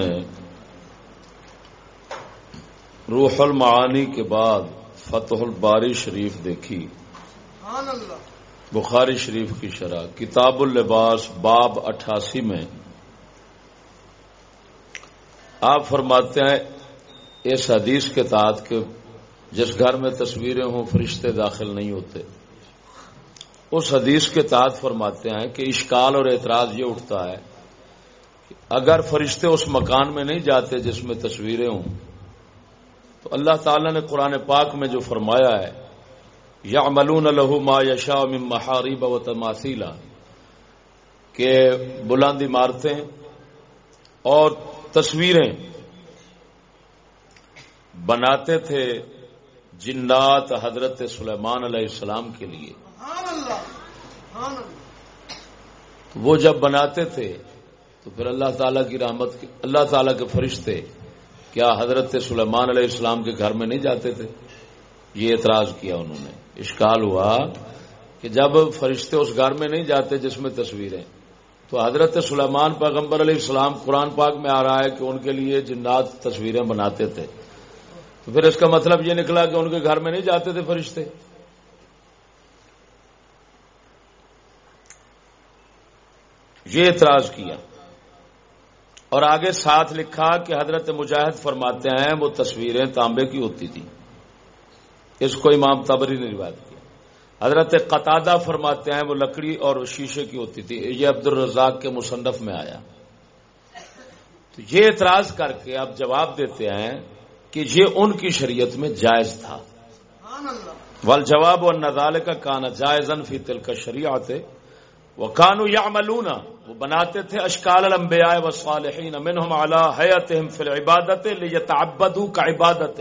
نے روح المعانی کے بعد فتح الباری شریف دیکھی۔ بخاری شریف کی شرح۔ کتاب اللباس باب اٹھاسی میں آپ فرماتے ہیں، اس حدیث کے تحت کہ جس گھر میں تصویریں ہوں، فرشتے داخل نہیں ہوتے۔ اس حدیث کے تحت فرماتے ہیں کہ اشکال اور اعتراض یہ اٹھتا ہے اگر فرشتے اس مکان میں نہیں جاتے جس میں تصویریں ہوں تو اللہ تعالی نے قرآن پاک میں جو فرمایا ہے یا ملون الحما ما یشا محارب و تماثیلا کہ بلند عمارتیں اور تصویریں بناتے تھے جنات حضرت سلیمان علیہ السلام کے لیے۔ وہ جب بناتے تھے تو پھر اللہ تعالی کی رحمت اللہ تعالی کے فرشتے کیا حضرت سلیمان علیہ السلام کے گھر میں نہیں جاتے تھے؟ یہ اعتراض کیا انہوں نے۔ اشکال ہوا کہ جب فرشتے اس گھر میں نہیں جاتے جس میں تصویریں، تو حضرت سلیمان پیغمبر علیہ السلام قرآن پاک میں آ رہا ہے کہ ان کے لیے جنات تصویریں بناتے تھے۔ تو پھر اس کا مطلب یہ نکلا کہ ان کے گھر میں نہیں جاتے تھے فرشتے۔ یہ اعتراض کیا۔ اور آگے ساتھ لکھا کہ حضرت مجاہد فرماتے ہیں، وہ تصویریں تانبے کی ہوتی تھی اس کو امام تبری نے روایت کیا۔ حضرت قطادہ فرماتے ہیں، وہ لکڑی اور شیشے کی ہوتی تھی۔ یہ عبد الرزاق کے مصنف میں آیا۔ تو یہ اعتراض کر کے آپ جواب دیتے ہیں کہ یہ ان کی شریعت میں جائز تھا۔ ول جواب اور نزال کا کانا جائزن فی تل کا شریعت وہ کانو یا ملونا وہ بناتے تھے اشکال المبیا و منہم علی حیاتہم فی العبادت لیتعبدو کا عبادت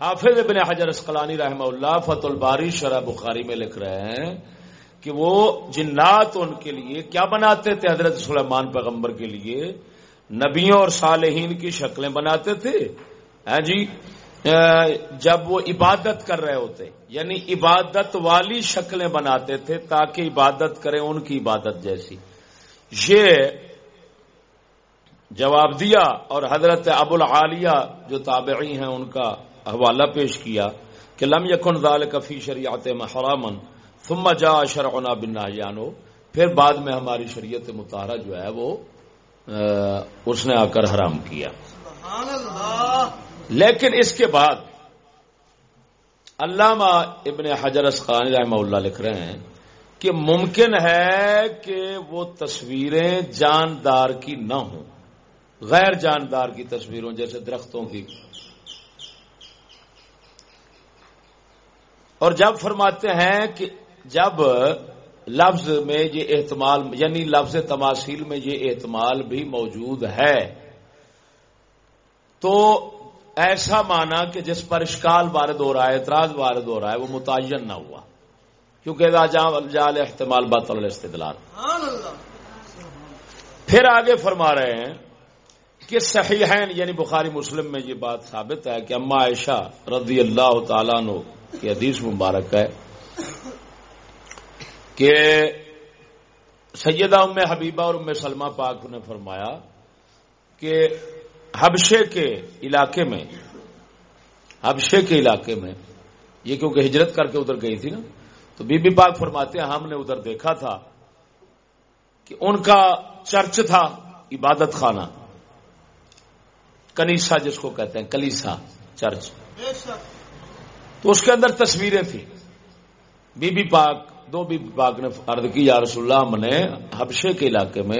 حافظ ابن حجر اسقلانی رحمہ اللہ فت الباری شرح بخاری میں لکھ رہے ہیں کہ وہ جنات ان کے لیے کیا بناتے تھے حضرت سلیمان پیغمبر کے لیے؟ نبیوں اور صالحین کی شکلیں بناتے تھے؟ ہاں جی جب وہ عبادت کر رہے ہوتے یعنی عبادت والی شکلیں بناتے تھے تاکہ عبادت کریں ان کی عبادت جیسی۔ یہ جواب دیا اور حضرت ابو العالیہ جو تابعی ہیں ان کا حوالہ پیش کیا کہ لم یکن ذال کفی شریعت محرامن ثم جا شرعنا بنا جانو پھر بعد میں ہماری شریعت مطالعہ جو ہے وہ اس نے آ کر حرام کیا۔ لیکن اس کے بعد علامہ ابن حجر اسقان رحمہ اللہ لکھ رہے ہیں کہ ممکن ہے کہ وہ تصویریں جاندار کی نہ ہوں، غیر جاندار کی تصویروں جیسے درختوں کی۔ اور جب فرماتے ہیں کہ جب لفظ میں یہ احتمال یعنی لفظ تماثیل میں یہ احتمال بھی موجود ہے، تو ایسا مانا کہ جس پر اشکال وارد ہو رہا ہے اعتراض وارد ہو رہا ہے وہ متعین نہ ہوا۔ کیونکہ جال احتمال بات استدلال پھر آگے فرما رہے ہیں کہ صحیح یعنی بخاری مسلم میں یہ بات ثابت ہے کہ اما عائشہ رضی اللہ تعالیٰ نو کی حدیث مبارک ہے کہ سیدہ ام حبیبہ اور ام سلمہ پاک نے فرمایا کہ حبشے کے علاقے میں، حبشے کے علاقے میں، یہ کیونکہ ہجرت کر کے ادھر گئی تھی نا، تو بی بی پاک فرماتے ہیں، ہم نے ادھر دیکھا تھا کہ ان کا چرچ تھا عبادت خانہ کنیسا جس کو کہتے ہیں، کلیسا چرچ۔ تو اس کے اندر تصویریں تھیں۔ بی بی پاک، دو بی بی پاک نے عرض کی، یا رسول اللہ، ہم نے حبشے کے علاقے میں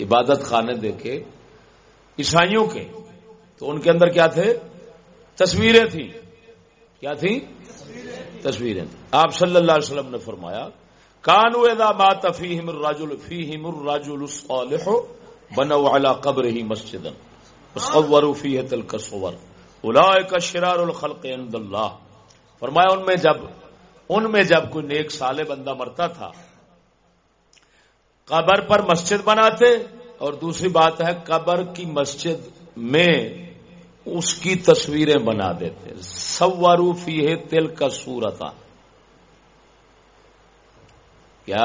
عبادت خانے دیکھے۔ عیسائیوں کے۔ تو ان کے اندر کیا تھے؟ تصویریں تھیں۔ کیا تھیں؟ تصویریں تھیں۔ آپ صلی اللہ علیہ وسلم نے فرمایا، کانو ادا بات فیم الراجل فیم الراجل الصالح بنو علی قبر ہی مسجد صوروا فیہ تلک صور اولئک شرار الخلق عند اللہ۔ فرمایا، ان میں جب، ان میں جب کوئی نیک سالے بندہ مرتا تھا، قبر پر مسجد بناتے اور دوسری بات ہے قبر کی مسجد میں اس کی تصویریں بنا دیتے سواروفی ہے تل کا سورتا۔ کیا؟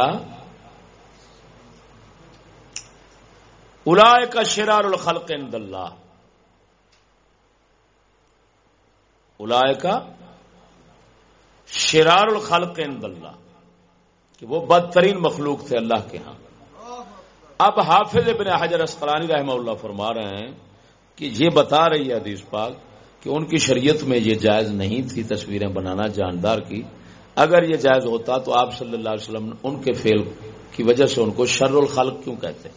الا کا شرار الخلق عند اللہ۔ الا کا شرار الخلق عند اللہ۔ کہ وہ بدترین مخلوق تھے اللہ کے ہاں۔ اب حافظ ابن حجر اسقلانی رحمہ اللہ فرما رہے ہیں کہ یہ بتا رہی ہے حدیث پاک کہ ان کی شریعت میں یہ جائز نہیں تھی تصویریں بنانا جاندار کی۔ اگر یہ جائز ہوتا تو آپ صلی اللہ علیہ وسلم ان کے فیل کی وجہ سے ان کو شر الخلق کیوں کہتے؟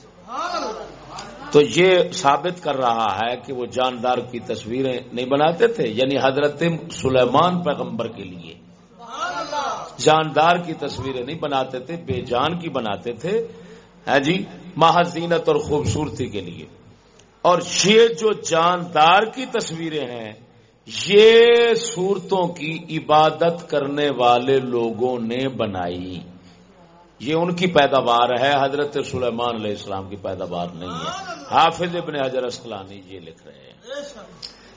تو یہ ثابت کر رہا ہے کہ وہ جاندار کی تصویریں نہیں بناتے تھے یعنی حضرت سلیمان پیغمبر کے لیے۔ جاندار کی تصویریں نہیں بناتے تھے، بے جان کی بناتے تھے۔ ہے جی؟ محزینت اور خوبصورتی کے لیے۔ اور یہ جو جاندار کی تصویریں ہیں، یہ صورتوں کی عبادت کرنے والے لوگوں نے بنائی۔ یہ ان کی پیداوار ہے، حضرت سلیمان علیہ السلام کی پیداوار نہیں ہے۔ حافظ ابن حضر اسکلانی یہ لکھ رہے ہیں۔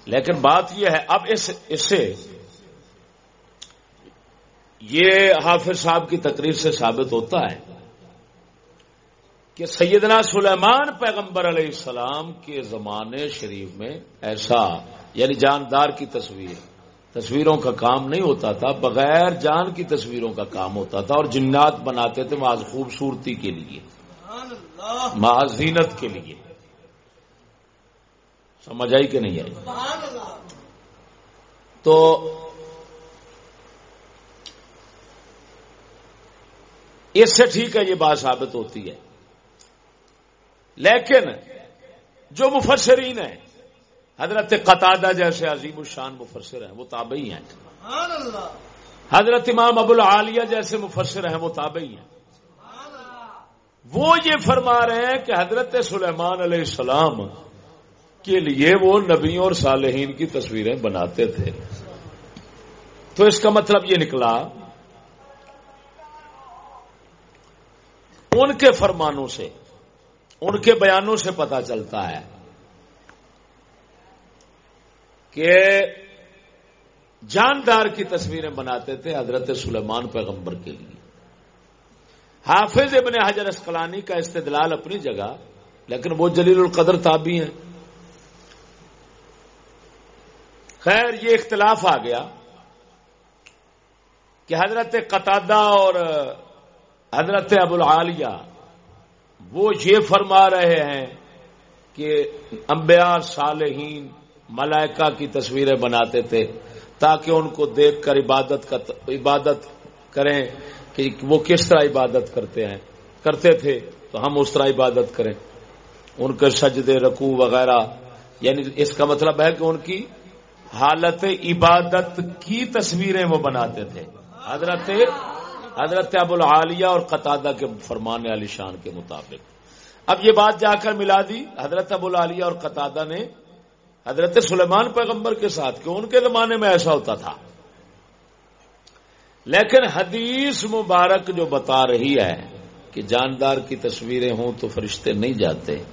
لیکن بات یہ ہے، اب اس سے یہ حافظ صاحب کی تقریر سے ثابت ہوتا ہے۔ کہ سیدنا سلیمان پیغمبر علیہ السلام کے زمانے شریف میں ایسا یعنی جاندار کی تصویر، تصویروں کا کام نہیں ہوتا تھا، بغیر جان کی تصویروں کا کام ہوتا تھا اور جنات بناتے تھے محض خوبصورتی کے لیے محض زینت کے لیے۔ سمجھ آئی کہ نہیں آئی؟ تو اس سے ٹھیک ہے، یہ بات ثابت ہوتی ہے۔ لیکن جو مفسرین ہیں حضرت قطادہ جیسے عظیم الشان مفسر ہیں وہ تابعی ہیں۔ حضرت امام ابو العالیہ جیسے مفسر ہیں وہ تابعی ہیں۔ وہ یہ فرما رہے ہیں کہ حضرت سلیمان علیہ السلام کے لیے وہ نبیوں اور صالحین کی تصویریں بناتے تھے۔ تو اس کا مطلب یہ نکلا ان کے فرمانوں سے ان کے بیانوں سے پتا چلتا ہے کہ جاندار کی تصویریں بناتے تھے حضرت سلیمان پیغمبر کے لیے۔ حافظ ابن حجر اسکلانی کا استدلال اپنی جگہ، لیکن وہ جلیل القدر تابی ہیں۔ خیر، یہ اختلاف آ گیا کہ حضرت قطادہ اور حضرت ابو العالیہ وہ یہ فرما رہے ہیں کہ انبیاء صالحین ملائکہ کی تصویریں بناتے تھے تاکہ ان کو دیکھ کر عبادت کا عبادت کریں کہ وہ کس طرح عبادت کرتے ہیں۔ کرتے تھے تو ہم اس طرح عبادت کریں۔ ان کے سجدے، رکوع وغیرہ یعنی اس کا مطلب ہے کہ ان کی حالت عبادت کی تصویریں وہ بناتے تھے۔ حضرت حضرت ابو العالیہ اور قطادہ کے فرمان علی شان کے مطابق۔ اب یہ بات جا کر ملا دی، حضرت ابو العالیہ اور قطادہ نے حضرت سلیمان پیغمبر کے ساتھ، کہ ان کے زمانے میں ایسا ہوتا تھا۔ لیکن حدیث مبارک جو بتا رہی ہے کہ جاندار کی تصویریں ہوں تو فرشتے نہیں جاتے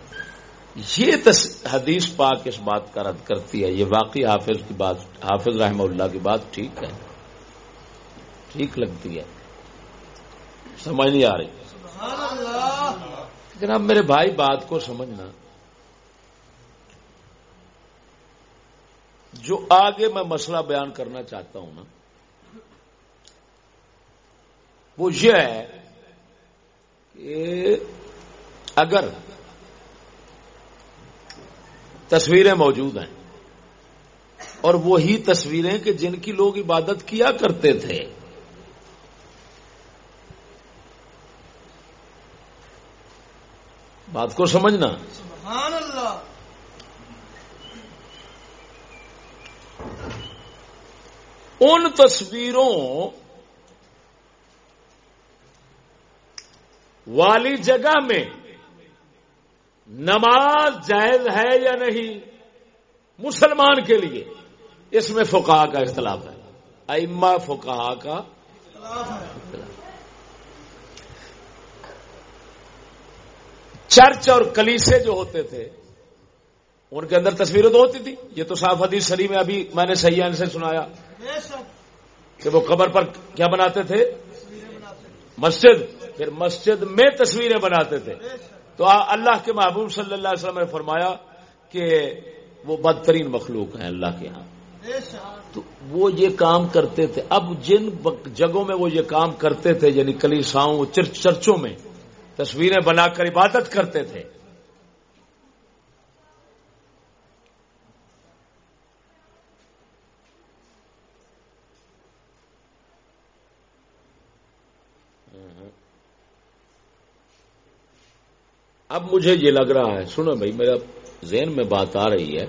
یہ حدیث پاک اس بات کا رد کرتی ہے، یہ واقعی حافظ کی بات، حافظ رحمہ اللہ کی بات ٹھیک ہے۔ ٹھیک لگتی ہے۔ سمجھ نہیں آ رہی۔ جناب میرے بھائی بات کو سمجھنا۔ جو آگے میں مسئلہ بیان کرنا چاہتا ہوں نا وہ یہ ہے کہ اگر تصویریں موجود ہیں اور وہی تصویریں کہ جن کی لوگ عبادت کیا کرتے تھے بات کو سمجھنا۔ سبحان اللہ۔ ان تصویروں والی جگہ میں نماز جائز ہے یا نہیں؟ مسلمان کے لیے۔ اس میں فقہ کا اختلاف ہے۔ ائمہ فقہ کا اختلاف۔ چرچ اور کلیسے جو ہوتے تھے، ان کے اندر تصویریں تو ہوتی تھی یہ تو صاف حدیث سری میں ابھی میں نے سیاح سے سنایا۔ کہ وہ قبر پر کیا بناتے تھے؟ مسجد۔ پھر مسجد میں تصویریں بناتے تھے۔ تو اللہ کے محبوب صلی اللہ علیہ وسلم نے فرمایا کہ وہ بدترین مخلوق ہیں اللہ کے ہاں۔ تو وہ یہ کام کرتے تھے۔ اب جن جگہوں میں وہ یہ کام کرتے تھے یعنی کلیساؤں چرچوں میں تصویریں بنا کر عبادت کرتے تھے۔ اب مجھے یہ لگ رہا ہے، سنو بھائی، میرا ذہن میں بات آ رہی ہے۔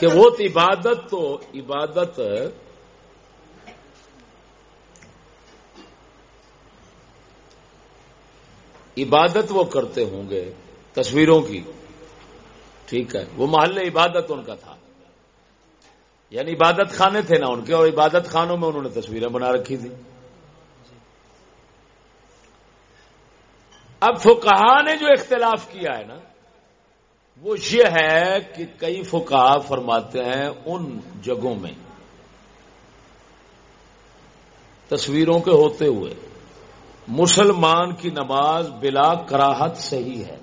کہ وہ عبادت تو عبادت عبادت وہ کرتے ہوں گے تصویروں کی۔ ٹھیک ہے۔ وہ محل عبادت ان کا تھا۔ یعنی عبادت خانے تھے نا ان کے اور عبادت خانوں میں انہوں نے تصویریں بنا رکھی تھی اب فکہ نے جو اختلاف کیا ہے نا وہ یہ ہے کہ کئی فکا فرماتے ہیں ان جگہوں میں تصویروں کے ہوتے ہوئے مسلمان کی نماز بلا کراہت صحیح ہے۔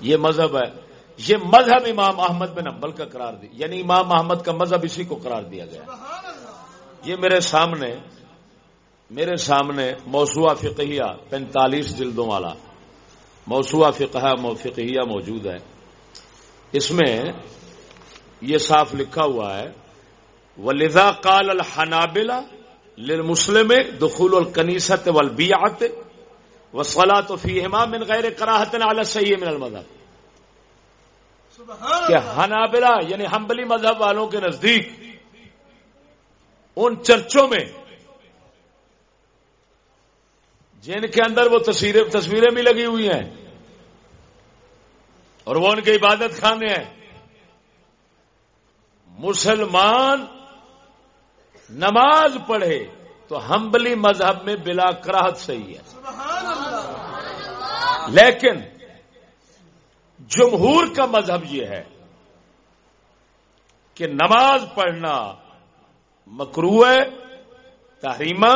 یہ مذہب ہے۔ یہ مذہب امام احمد بن امبل کا قرار دیا یعنی امام احمد کا مذہب اسی کو قرار دیا گیا۔ یہ میرے سامنے میرے سامنے موسوا فقہیہ پینتالیس جلدوں والا موسوا فقہ فقہیہ موجود ہے اس میں یہ صاف لکھا ہوا ہے ولیزا کال الحنابلا للمسلم دخول الکنیست والبیعت وصلاة فیہما من غیر کراہت علی صحیح من المذہب کہ ہنابلا یعنی ہمبلی مذہب والوں کے نزدیک ان چرچوں میں جن کے اندر وہ تصویریں تصویریں بھی لگی ہوئی ہیں اور وہ ان کے عبادت خانے ہیں۔ مسلمان نماز پڑھے تو ہمبلی مذہب میں بلا کراہت صحیح ہے۔ لیکن جمہور کا مذہب یہ ہے کہ نماز پڑھنا مکرو ہے، تحریمہ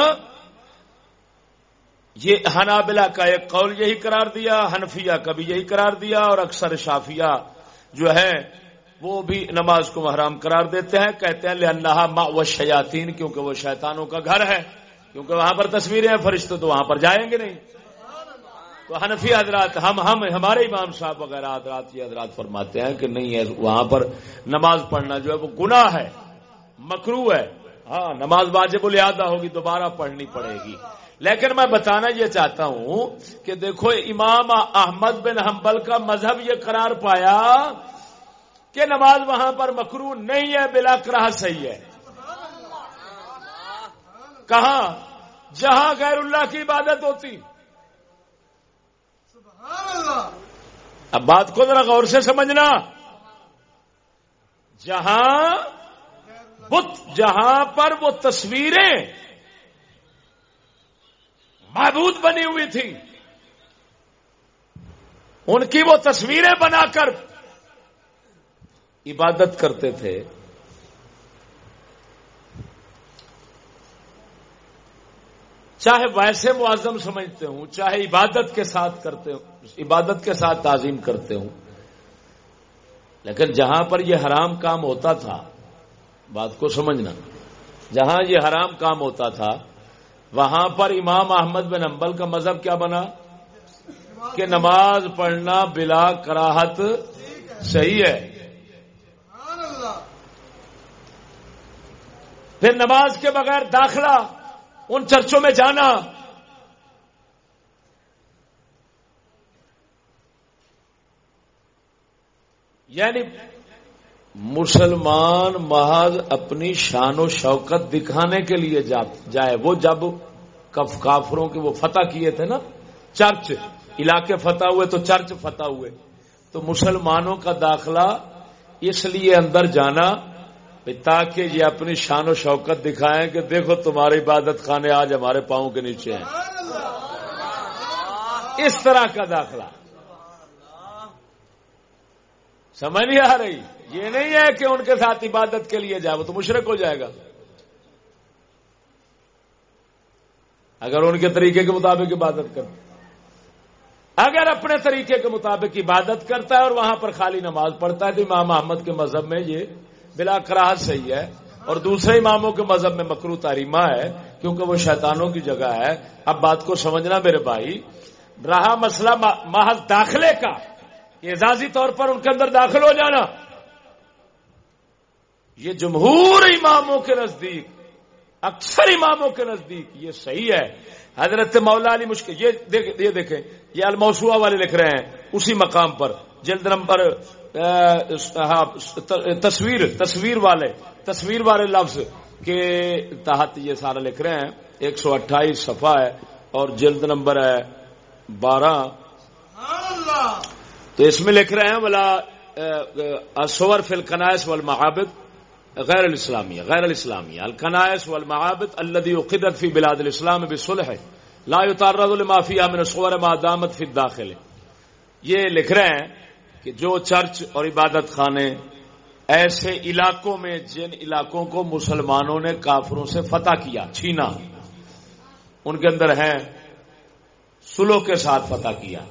یہ حنابلہ کا ایک قول یہی قرار دیا، حنفیہ کا بھی یہی قرار دیا اور اکثر شافیہ جو ہے وہ بھی نماز کو محرام قرار دیتے ہیں، کہتے ہیں اللہ و شیاتین کیونکہ وہ شیطانوں کا گھر ہے، کیونکہ وہاں پر تصویریں ہیں فرشتے تو وہاں پر جائیں گے نہیں۔ تو حنفی حضرات، ہم ہم، ہمارے امام صاحب وغیرہ حضرات یہ حضرات فرماتے ہیں کہ نہیں ہے، وہاں پر نماز پڑھنا جو ہے وہ گناہ ہے مکرو ہے۔ ہاں نماز واجب الیادہ ہوگی، دوبارہ پڑھنی پڑے گی۔ لیکن میں بتانا یہ چاہتا ہوں کہ دیکھو، امام احمد بن حنبل کا مذہب یہ قرار پایا کہ نماز وہاں پر مکرو نہیں ہے، بلا کرا صحیح ہے۔ کہاں؟ جہاں غیر اللہ کی عبادت ہوتی۔ اب بات کو ذرا غور سے سمجھنا۔ جہاں بت، جہاں پر وہ تصویریں معبود بنی ہوئی تھی۔ ان کی وہ تصویریں بنا کر عبادت کرتے تھے۔ چاہے ویسے معظم سمجھتے ہوں، چاہے عبادت کے ساتھ کرتے ہوں، عبادت کے ساتھ تعظیم کرتے ہوں۔ لیکن جہاں پر یہ حرام کام ہوتا تھا، بات کو سمجھنا، جہاں یہ حرام کام ہوتا تھا وہاں پر امام احمد بن امبل کا مذہب کیا بنا؟ کہ نماز پڑھنا بلا کراہت صحیح ہے۔ پھر نماز کے بغیر داخلہ، ان چرچوں میں جانا۔ یعنی مسلمان محض اپنی شان و شوکت دکھانے کے لیے جائے۔ وہ جب کف کافروں کے وہ فتح کیے تھے نا، چرچ، علاقے فتح ہوئے تو چرچ فتح ہوئے۔ تو مسلمانوں کا داخلہ اس لیے اندر جانا تاکہ یہ اپنی شان و شوکت دکھائیں کہ دیکھو تمہاری عبادت خانے آج ہمارے پاؤں کے نیچے ہیں۔ اس طرح کا داخلہ۔ سمجھ نہیں آ رہی۔ یہ نہیں ہے کہ ان کے ساتھ عبادت کے لیے جاؤ تو مشرق ہو جائے گا۔ اگر ان کے طریقے کے مطابق عبادت کر اگر اپنے طریقے کے مطابق عبادت کرتا ہے اور وہاں پر خالی نماز پڑھتا ہے تو امام محمد کے مذہب میں یہ بلا کراہت صحیح ہے۔ اور دوسرے اماموں کے مذہب میں مکرو تاریمہ ہے، کیونکہ وہ شیطانوں کی جگہ ہے۔ اب بات کو سمجھنا میرے بھائی، رہا مسئلہ محض داخلے کا۔ اعزازی طور پر ان کے اندر داخل ہو جانا۔ یہ جمہور اماموں کے نزدیک، اکثر اماموں کے نزدیک یہ صحیح ہے۔ حضرت مولا علی مشکل یہ دیکھیں، یہ الموسوا والے لکھ رہے ہیں اسی مقام پر، جلد نمبر ہاں، تصویر تصویر والے تصویر والے لفظ کے تحت یہ سارا لکھ رہے ہیں۔ ایک سو اٹھائیس صفحہ ہے اور جلد نمبر ہے بارہ۔ تو اس میں لکھ رہے ہیں بلا سور فل کنائس والمعابد غیر الاسلامیہ غیر الاسلامیہ۔ الکنائس والمعابد الذي قدرت فی بلاد الاسلام بصلح، لا يتعرض لما فيها من الصور ما دامت فی الداخل۔ یہ لکھ رہے ہیں کہ جو چرچ اور عبادت خانے ایسے علاقوں میں، جن علاقوں کو مسلمانوں نے کافروں سے فتح کیا، چھینا، ان کے اندر ہیں سلو کے ساتھ فتح کیا۔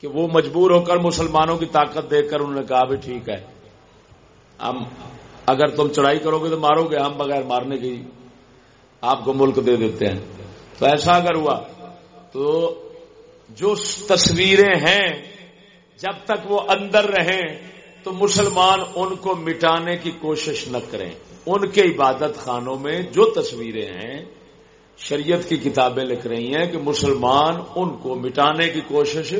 کہ وہ مجبور ہو کر مسلمانوں کی طاقت دیکھ کر انہوں نے کہا بھی ٹھیک ہے۔ ہم اگر تم چڑھائی کرو گے تو مارو گے، ہم بغیر مارنے کی آپ کو ملک دے دیتے ہیں۔ تو ایسا اگر ہوا تو جو تصویریں ہیں، جب تک وہ اندر رہیں تو مسلمان ان کو مٹانے کی کوشش نہ کریں۔ ان کے عبادت خانوں میں جو تصویریں ہیں، شریعت کی کتابیں لکھ رہی ہیں کہ مسلمان ان کو مٹانے کی کوشش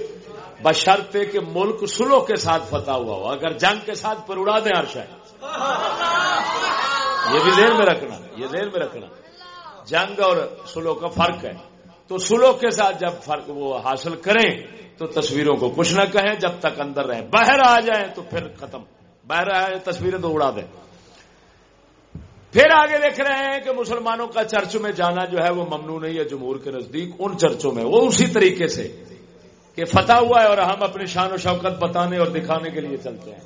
بشرتے کہ ملک سلو کے ساتھ فتح ہوا ہو۔ اگر جنگ کے ساتھ پر اڑا دیں ہر شاید یہ بھی دیر میں رکھنا، یہ دیر میں رکھنا۔ جنگ اور سلو کا فرق ہے۔ تو سلو کے ساتھ جب فرق وہ حاصل کریں، تو تصویروں کو کچھ نہ کہیں، جب تک اندر رہیں۔ باہر آ جائیں تو پھر ختم۔ باہر آئے تصویریں تو اڑا دیں۔ پھر آگے دیکھ رہے ہیں کہ مسلمانوں کا چرچ میں جانا جو ہے وہ ممنوع نہیں ہے، جمہور کے نزدیک، ان چرچوں میں۔ وہ اسی طریقے سے۔ کہ فتح ہوا ہے اور ہم اپنی شان و شوکت بتانے اور دکھانے کے لیے چلتے ہیں۔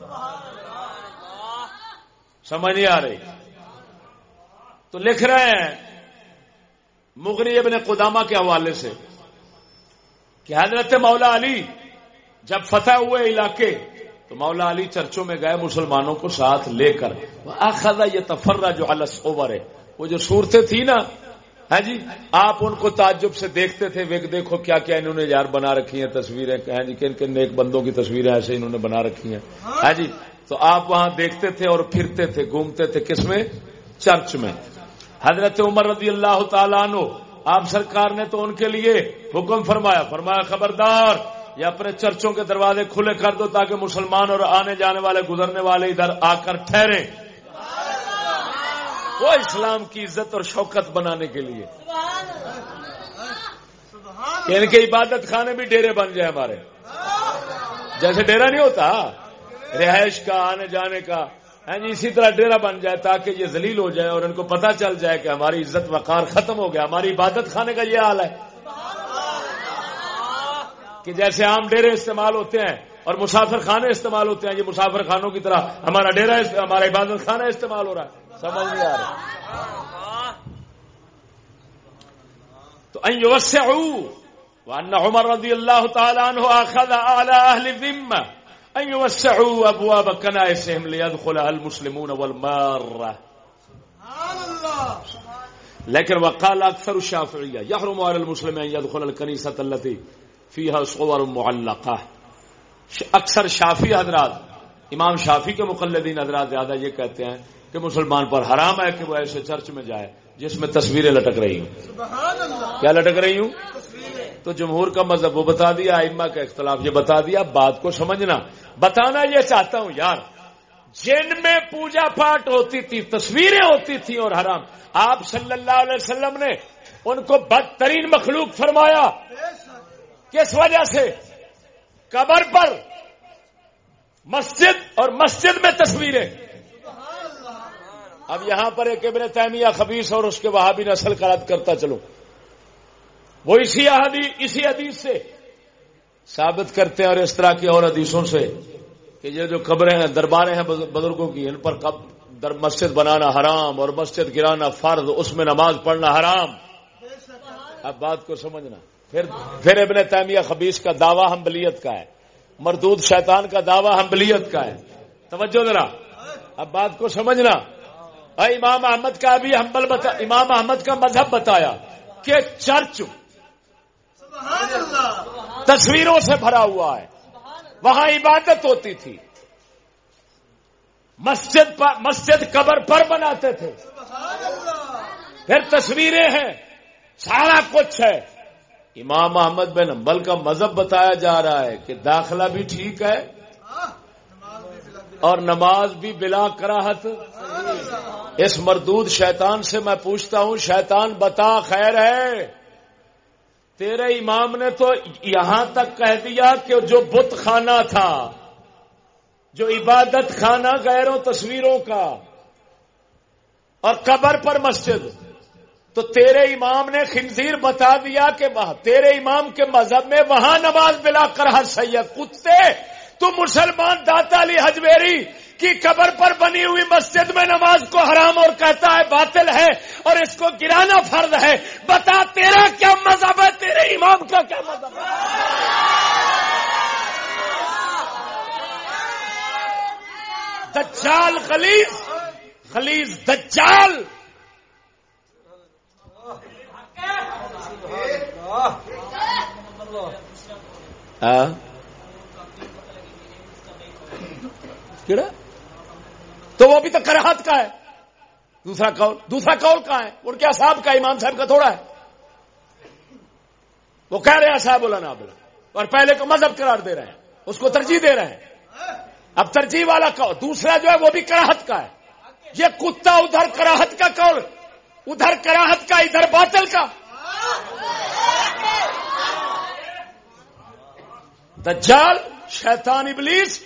سمجھ نہیں آ رہی؟ تو لکھ رہے ہیں مغنی ابن قدامہ کے حوالے سے کہ حضرت مولا علی جب فتح ہوئے علاقے، تو مولا علی چرچوں میں گئے مسلمانوں کو ساتھ لے کر۔ آخذا یہ تفرہ جو الس اوور ہے وہ جو صورتیں تھی نا ہے جی؟ آپ ان کو تعجب سے دیکھتے تھے ویک دیکھو کیا کیا انہوں نے یار بنا رکھی ہیں تصویریں۔ ہاں جی کن کن نیک بندوں کی تصویریں ایسے انہوں نے بنا رکھی ہیں۔ ہے جی تو آپ وہاں دیکھتے تھے اور پھرتے تھے، گھومتے تھے کس میں؟ چرچ میں۔ حضرت عمر رضی اللہ تعالیٰ عنہ، آپ سرکار نے تو ان کے لیے حکم فرمایا۔ فرمایا، خبردار یا اپنے چرچوں کے دروازے کھلے کر دو تاکہ مسلمان اور آنے جانے والے، گزرنے والے ادھر آ کر ٹھہرے وہ اسلام کی عزت اور شوکت بنانے کے لیے۔ یعنی ان کے عبادت خانے بھی ڈیرے بن جائے ہمارے۔ جیسے ڈیرا نہیں ہوتا، رہائش کا، آنے جانے کا ہاں جی، اسی طرح ڈیرا بن جائے تاکہ یہ ذلیل ہو جائے اور ان کو پتا چل جائے کہ ہماری عزت وقار ختم ہو گیا۔ ہماری عبادت خانے کا یہ حال ہے کہ جیسے عام ڈیرے استعمال ہوتے ہیں اور مسافر خانے استعمال ہوتے ہیں، یہ مسافر خانوں کی طرح ہمارا ڈیرا ہمارا عبادت خانہ استعمال ہو رہا ہے۔ سمجھ نہیں آ رہا۔ تو ان یوسعو، وان عمر رضی اللہ تعالیٰ عنہ اخذ اعلی اہل الذمہ۔ ان يوسعوا ابواب كنائسهم ليدخلها المسلمون والمارة لیکن وقال اکثر الشافعیہ يحرم على المسلم ان يدخل الكنيسة التي فيها صور معلقة اکثر شافی حضرات، امام شافی کے مقلدین حضرات زیادہ یہ کہتے ہیں کہ مسلمان پر حرام ہے کہ وہ ایسے چرچ میں جائے جس میں تصویریں لٹک رہی ہوں۔ کیا لٹک رہی ہوں؟ تو جمہور کا مذہب وہ بتا دیا اما کا اختلاف یہ بتا دیا بات کو سمجھنا۔ بتانا یہ چاہتا ہوں یار جن میں پوجا پاٹ ہوتی تھی تصویریں ہوتی تھیں اور حرام آپ صلی اللہ علیہ وسلم نے ان کو بدترین مخلوق فرمایا۔ کس وجہ سے؟ قبر پر مسجد اور مسجد میں تصویریں۔ اب یہاں پر ایک ابن تیمیہ خبیص اور اس کے وہاں بھی نسل کا رد کرتا چلو۔ وہ اسی اسی حدیث سے ثابت کرتے ہیں اور اس طرح کی اور حدیثوں سے کہ یہ جو قبریں ہیں، درباریں ہیں بزرگوں کی، ان پر مسجد بنانا حرام اور مسجد گرانا فرض، اس میں نماز پڑھنا حرام۔ اب بات کو سمجھنا۔ پھر پھر ابن تیمیہ خبیص کا دعویٰ حنبلیت کا ہے۔ مردود شیطان کا دعویٰ حنبلیت کا ہے۔ توجہ ذرا۔ اب بات کو سمجھنا۔ امام احمد کا ابھی حنبل بتا امام احمد کا مذہب بتایا کہ چرچ تصویروں سے بھرا ہوا ہے۔ وہاں عبادت ہوتی تھی۔ مسجد پر مسجد قبر پر بناتے تھے۔ پھر تصویریں ہیں۔ سارا کچھ ہے۔ امام احمد بن امبل کا مذہب بتایا جا رہا ہے کہ داخلہ بھی ٹھیک ہے اور نماز بھی بلا کراہت۔ اس مردود شیطان سے میں پوچھتا ہوں، شیطان بتا خیر ہے۔ تیرے امام نے تو یہاں تک کہہ دیا کہ جو بت خانہ تھا، جو عبادت خانہ غیروں تصویروں کا، اور قبر پر مسجد، تو تیرے امام نے خنزیر بتا دیا کہ تیرے امام کے مذہب میں وہاں نماز بلا کر ہر سید، کتے، تو مسلمان داتا علی حجویری کی قبر پر بنی ہوئی مسجد میں نماز کو حرام اور کہتا ہے باطل ہے اور اس کو گرانا فرض ہے۔ بتا تیرا کیا مذہب ہے؟ تیرے امام کا کیا مذہب ہے؟ دجال خلیز خلیز دجال۔ تو وہ بھی تو کراہت کا ہے۔ دوسرا کال دوسرا کال کا ہے۔ اور کیا صاحب کا امام صاحب کا تھوڑا ہے۔ وہ کہہ رہے ہیں صاحب بولا نہ بولا اور پہلے کو مذہب قرار دے رہے ہیں۔ اس کو ترجیح دے رہے ہیں۔ اب ترجیح والا کال دوسرا جو ہے وہ بھی کراہت کا ہے۔ یہ کتا ادھر کراہت کا کال ادھر کراہت کا، ادھر باطل کا۔ دجال، شیطان ابلیس۔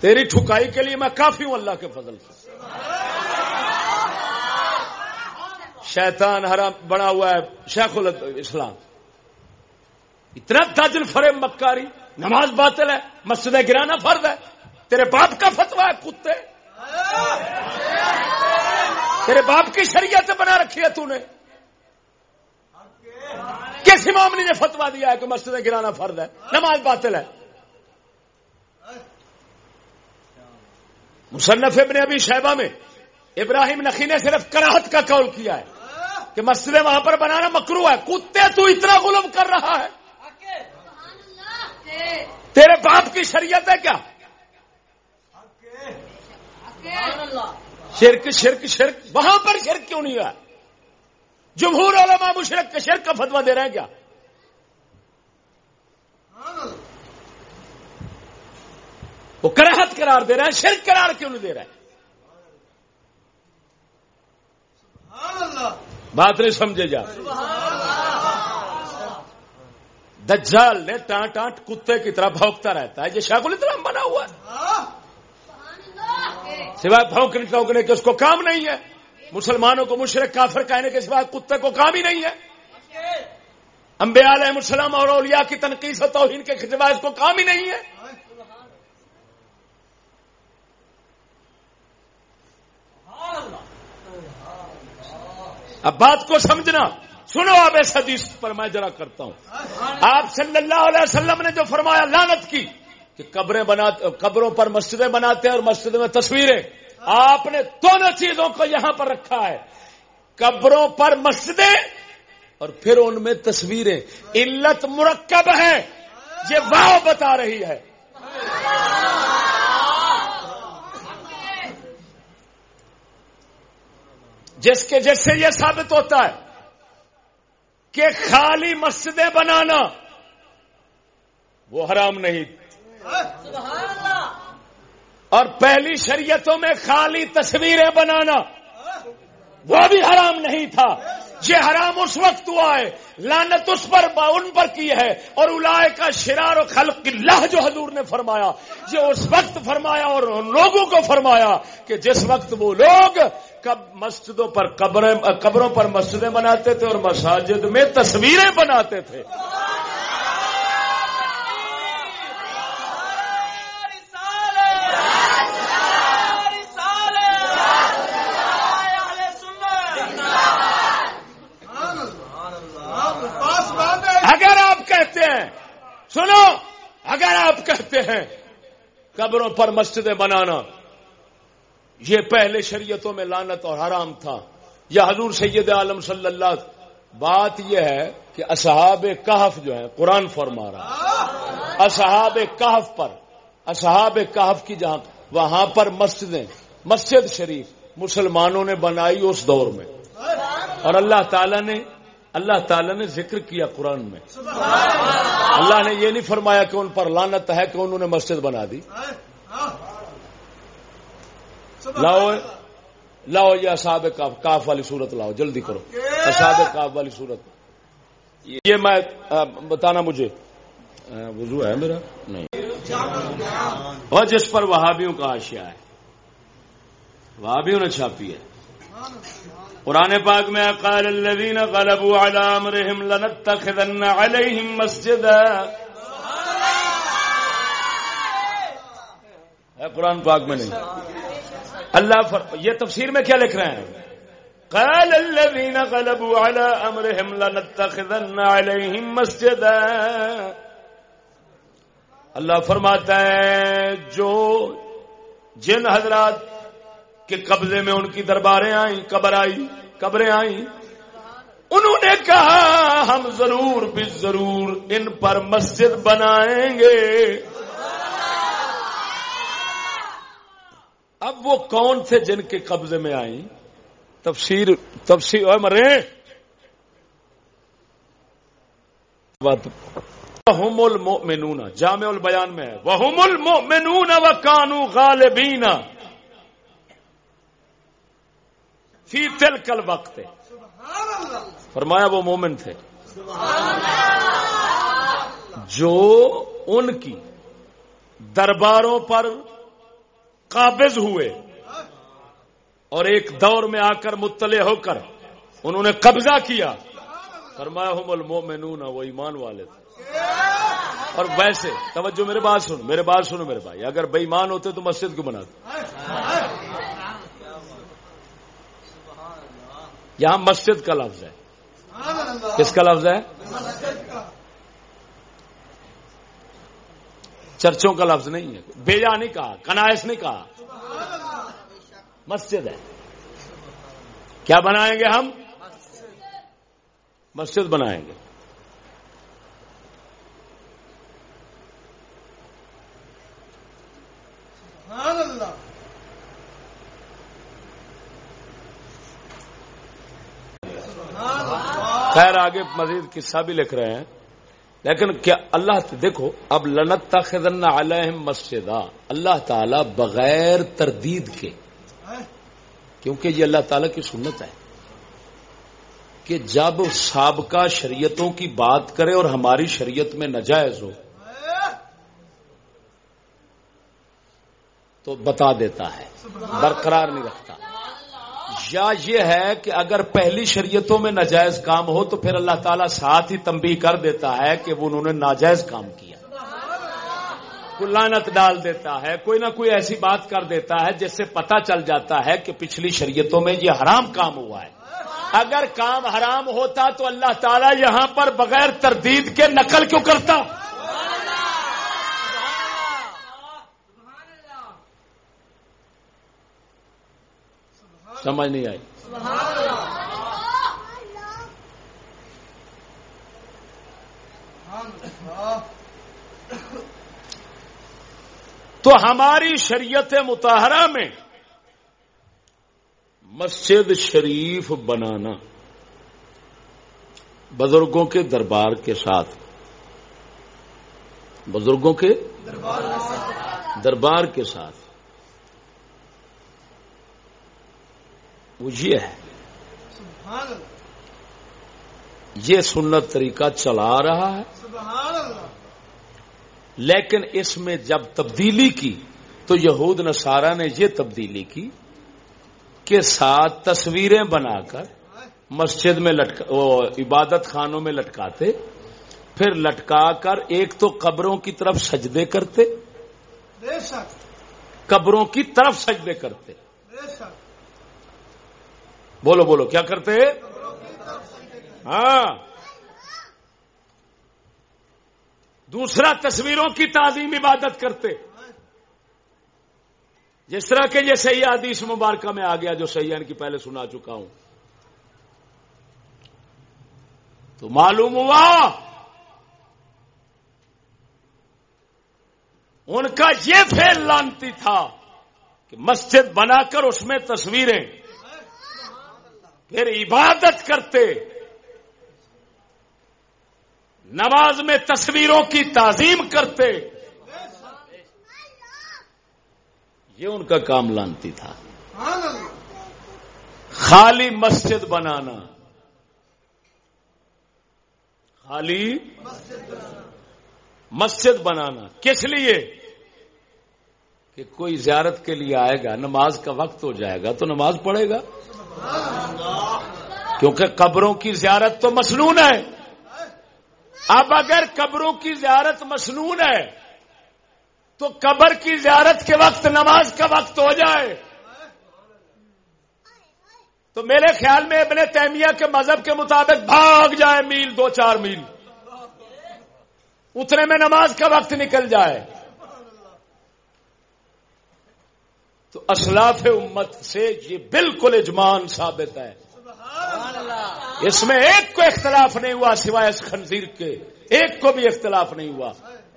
تیری ٹھکائی کے لیے میں کافی ہوں اللہ کے فضل سے۔ شیطان حرام بنا ہوا ہے شیخ الاسلام۔ اتنا تاجر فریم مکاری، نماز باطل ہے مسجد گرانا فرد ہے۔ تیرے باپ کا فتوا ہے، کتے۔ تیرے باپ کی شریعت بنا رکھی ہے تو نے۔ کس امام نے فتوا دیا ہے کہ مسجد گرانا فرد ہے، نماز باطل ہے؟ مصنف ابن ابھی شہبہ میں ابراہیم نقی نے صرف کراہت کا قول کیا ہے کہ مسجد وہاں پر بنانا مکرو ہے۔ کتے تو اتنا غلم کر رہا ہے۔ تیرے باپ کی شریعت ہے کیا؟ شرک شرک شرک۔ وہاں پر شرک کیوں نہیں ہوا؟ جمہور علماء مشرق کے شرک کا فتوا دے رہے ہیں کیا؟ وہ کراہت قرار دے رہے ہیں شرک قرار کیوں نہیں دے رہے بات نہیں سمجھے جا۔ دجال نے ٹانٹ ٹانٹ کتے کی طرح بھونکتا رہتا ہے، یہ شاہ الاسلام بنا ہوا ہے۔ سوائے بھونکنے، ٹونکنے کے اس کو کام نہیں ہے۔ مسلمانوں کو مشرق، کافر کہنے کے سوائے کتے کو کام ہی نہیں ہے۔ امبیا علیہ السلام اور اولیاء کی تنقید و توہین کے سوائے اس کو کام ہی نہیں ہے۔ اب بات کو سمجھنا، سنو آپ اس حدیث پر میں ذرا کرتا ہوں۔ آپ صلی اللہ علیہ وسلم نے جو فرمایا لانت کی، کہ قبریں بناتے قبروں پر مسجدیں بناتے ہیں اور مسجد میں تصویریں۔ آپ نے دونوں چیزوں کو یہاں پر رکھا ہے۔ قبروں پر مسجدیں اور پھر ان میں تصویریں۔ علت مرکب ہے۔ یہ واؤ بتا رہی ہے۔ جس کے جیسے یہ ثابت ہوتا ہے کہ خالی مسجدیں بنانا وہ حرام نہیں۔ اور پہلی شریعتوں میں خالی تصویریں بنانا وہ بھی حرام نہیں تھا۔ یہ حرام اس وقت ہوا ہے لانت اس پر ان پر کی ہے، اور الائے کا شرار و خلق اللہ جو حضور نے فرمایا، یہ اس وقت فرمایا اور ان لوگوں کو فرمایا کہ جس وقت وہ لوگ کب مسجدوں پر قبریں قبروں پر مسجدیں بناتے تھے اور مساجد میں تصویریں بناتے تھے۔ ہیں قبروں پر مسجدیں بنانا۔ یہ پہلے شریعتوں میں لانت اور حرام تھا۔ یا حضور سید عالم صلی اللہ بات یہ ہے کہ اصحاب کہف جو ہے قرآن فرما رہا اصحاب کہف پر، اصحاب کہف کی جہاں، وہاں پر مسجدیں، مسجد شریف مسلمانوں نے بنائی اس دور میں۔ اور اللہ تعالی نے اللہ تعالی نے ذکر کیا قرآن میں۔ اللہ نے یہ نہیں فرمایا کہ ان پر لانت ہے کہ انہوں نے مسجد بنا دی۔ لاؤ لاؤ یہ اصحاب کاف والی صورت لاؤ، جلدی کرو۔ اصحاب کاف والی صورت۔ یہ میں بتانا مجھے۔ وضو ہے میرا؟ نہیں۔ اور جس پر وہابیوں کا آشیا ہے۔ وہابیوں نے چھاپی ہے۔ قرآن پاک میں قال الذين غلبوا على امرهم لنتخذن عليهم مسجدا. ہے قرآن پاک میں نہیں. اللہ فر... یہ تفسیر میں کیا لکھ رہے ہیں؟ قال الذين غلبوا على امرهم لنتخذن عليهم مسجدا. اللہ فرماتا ہے، جو جن حضرات کے قبضے میں ان کی درباریں آئیں، قبر آئی، قبریں آئیں۔ انہوں نے کہا، ہم ضرور بھی ضرور ان پر مسجد بنائیں گے۔ اب وہ کون تھے جن کے قبضے میں آئیں؟ تفسیر تفسیر مرے! وہم المؤمنون، جامع البیان میں ہے۔ وہم المؤمنون وکانو غالبین فی تل کل وقت فرمایا وہ مومن تھے۔ جو ان کی درباروں پر قابض ہوئے اور ایک دور میں آ کر مطلع ہو کر انہوں نے قبضہ کیا، فرمایا ہم المومنون، وہ ایمان والے تھے۔ اور ویسے، توجہ میرے بات سنو، میرے بات سنو میرے بھائی، اگر بے ایمان ہوتے تو مسجد کو بناتے؟ یہاں مسجد کا لفظ ہے۔ کس کا لفظ ہے؟ چرچوں کا لفظ نہیں ہے۔ بیجا نہیں کہا، کنائس نہیں کہا۔ مسجد ہے۔ کیا بنائیں گے ہم؟ مسجد بنائیں گے۔ خیر آگے مزید قصہ بھی لکھ رہے ہیں۔ لیکن کیا اللہ دیکھو، اب لنت تخذن علیہم مسجدہ اللہ تعالی بغیر تردید کے، کیونکہ یہ اللہ تعالی کی سنت ہے، کہ جب سابقہ شریعتوں کی بات کرے اور ہماری شریعت میں نجائز ہو، تو بتا دیتا ہے، برقرار نہیں رکھتا۔ یا یہ ہے کہ اگر پہلی شریعتوں میں ناجائز کام ہو تو پھر اللہ تعالیٰ ساتھ ہی تمبی کر دیتا ہے کہ وہ انہوں نے ناجائز کام کیا۔ کوئی لانت ڈال دیتا ہے، کوئی نہ کوئی ایسی بات کر دیتا ہے جس سے پتا چل جاتا ہے کہ پچھلی شریعتوں میں یہ حرام کام ہوا ہے۔ اگر کام حرام ہوتا تو اللہ تعالیٰ یہاں پر بغیر تردید کے نقل کیوں کرتا؟ سمجھ نہیں آئی۔ تو ہماری شریعت متحرہ میں مسجد شریف بنانا بزرگوں کے دربار کے ساتھ۔ بزرگوں کے دربار کے ساتھ۔ وہ یہ ہے۔ یہ سنت طریقہ چلا رہا ہے۔ لیکن اس میں جب تبدیلی کی تو یہود نصارہ نے یہ تبدیلی کی کہ ساتھ تصویریں بنا کر مسجد میں لٹکا عبادت خانوں میں لٹکاتے پھر لٹکا کر ایک تو قبروں کی طرف سجدے کرتے قبروں کی طرف سجدے کرتے۔ بولو بولو، کیا کرتے ہاں۔ دوسرا تصویروں کی تعظیم عبادت کرتے۔ جس طرح کے یہ صحیح حدیث مبارکہ میں آ گیا جو صحیح ان کی پہلے سنا چکا ہوں۔ تو معلوم ہوا ان کا یہ فیل لانتی تھا کہ مسجد بنا کر اس میں تصویریں۔ پھر عبادت کرتے۔ نماز میں تصویروں کی تعظیم کرتے۔ یہ ان کا کام لانتی تھا۔ خالی مسجد بنانا۔ خالی مسجد بنانا۔ کس لیے؟ کہ کوئی زیارت کے لیے آئے گا، نماز کا وقت ہو جائے گا تو نماز پڑھے گا۔ کیونکہ قبروں کی زیارت تو مصنون ہے۔ اب اگر قبروں کی زیارت مصنون ہے، تو قبر کی زیارت کے وقت، نماز کا وقت ہو جائے۔ تو میرے خیال میں ابن تیمیہ کے مذہب کے مطابق بھاگ جائے میل، دو چار میل۔ اتنے میں نماز کا وقت نکل جائے۔ تو اسلاف امت سے یہ بالکل اجمان ثابت ہے۔ اس میں ایک کو اختلاف نہیں ہوا سوائے اس خنزیر کے ایک کو بھی اختلاف نہیں ہوا۔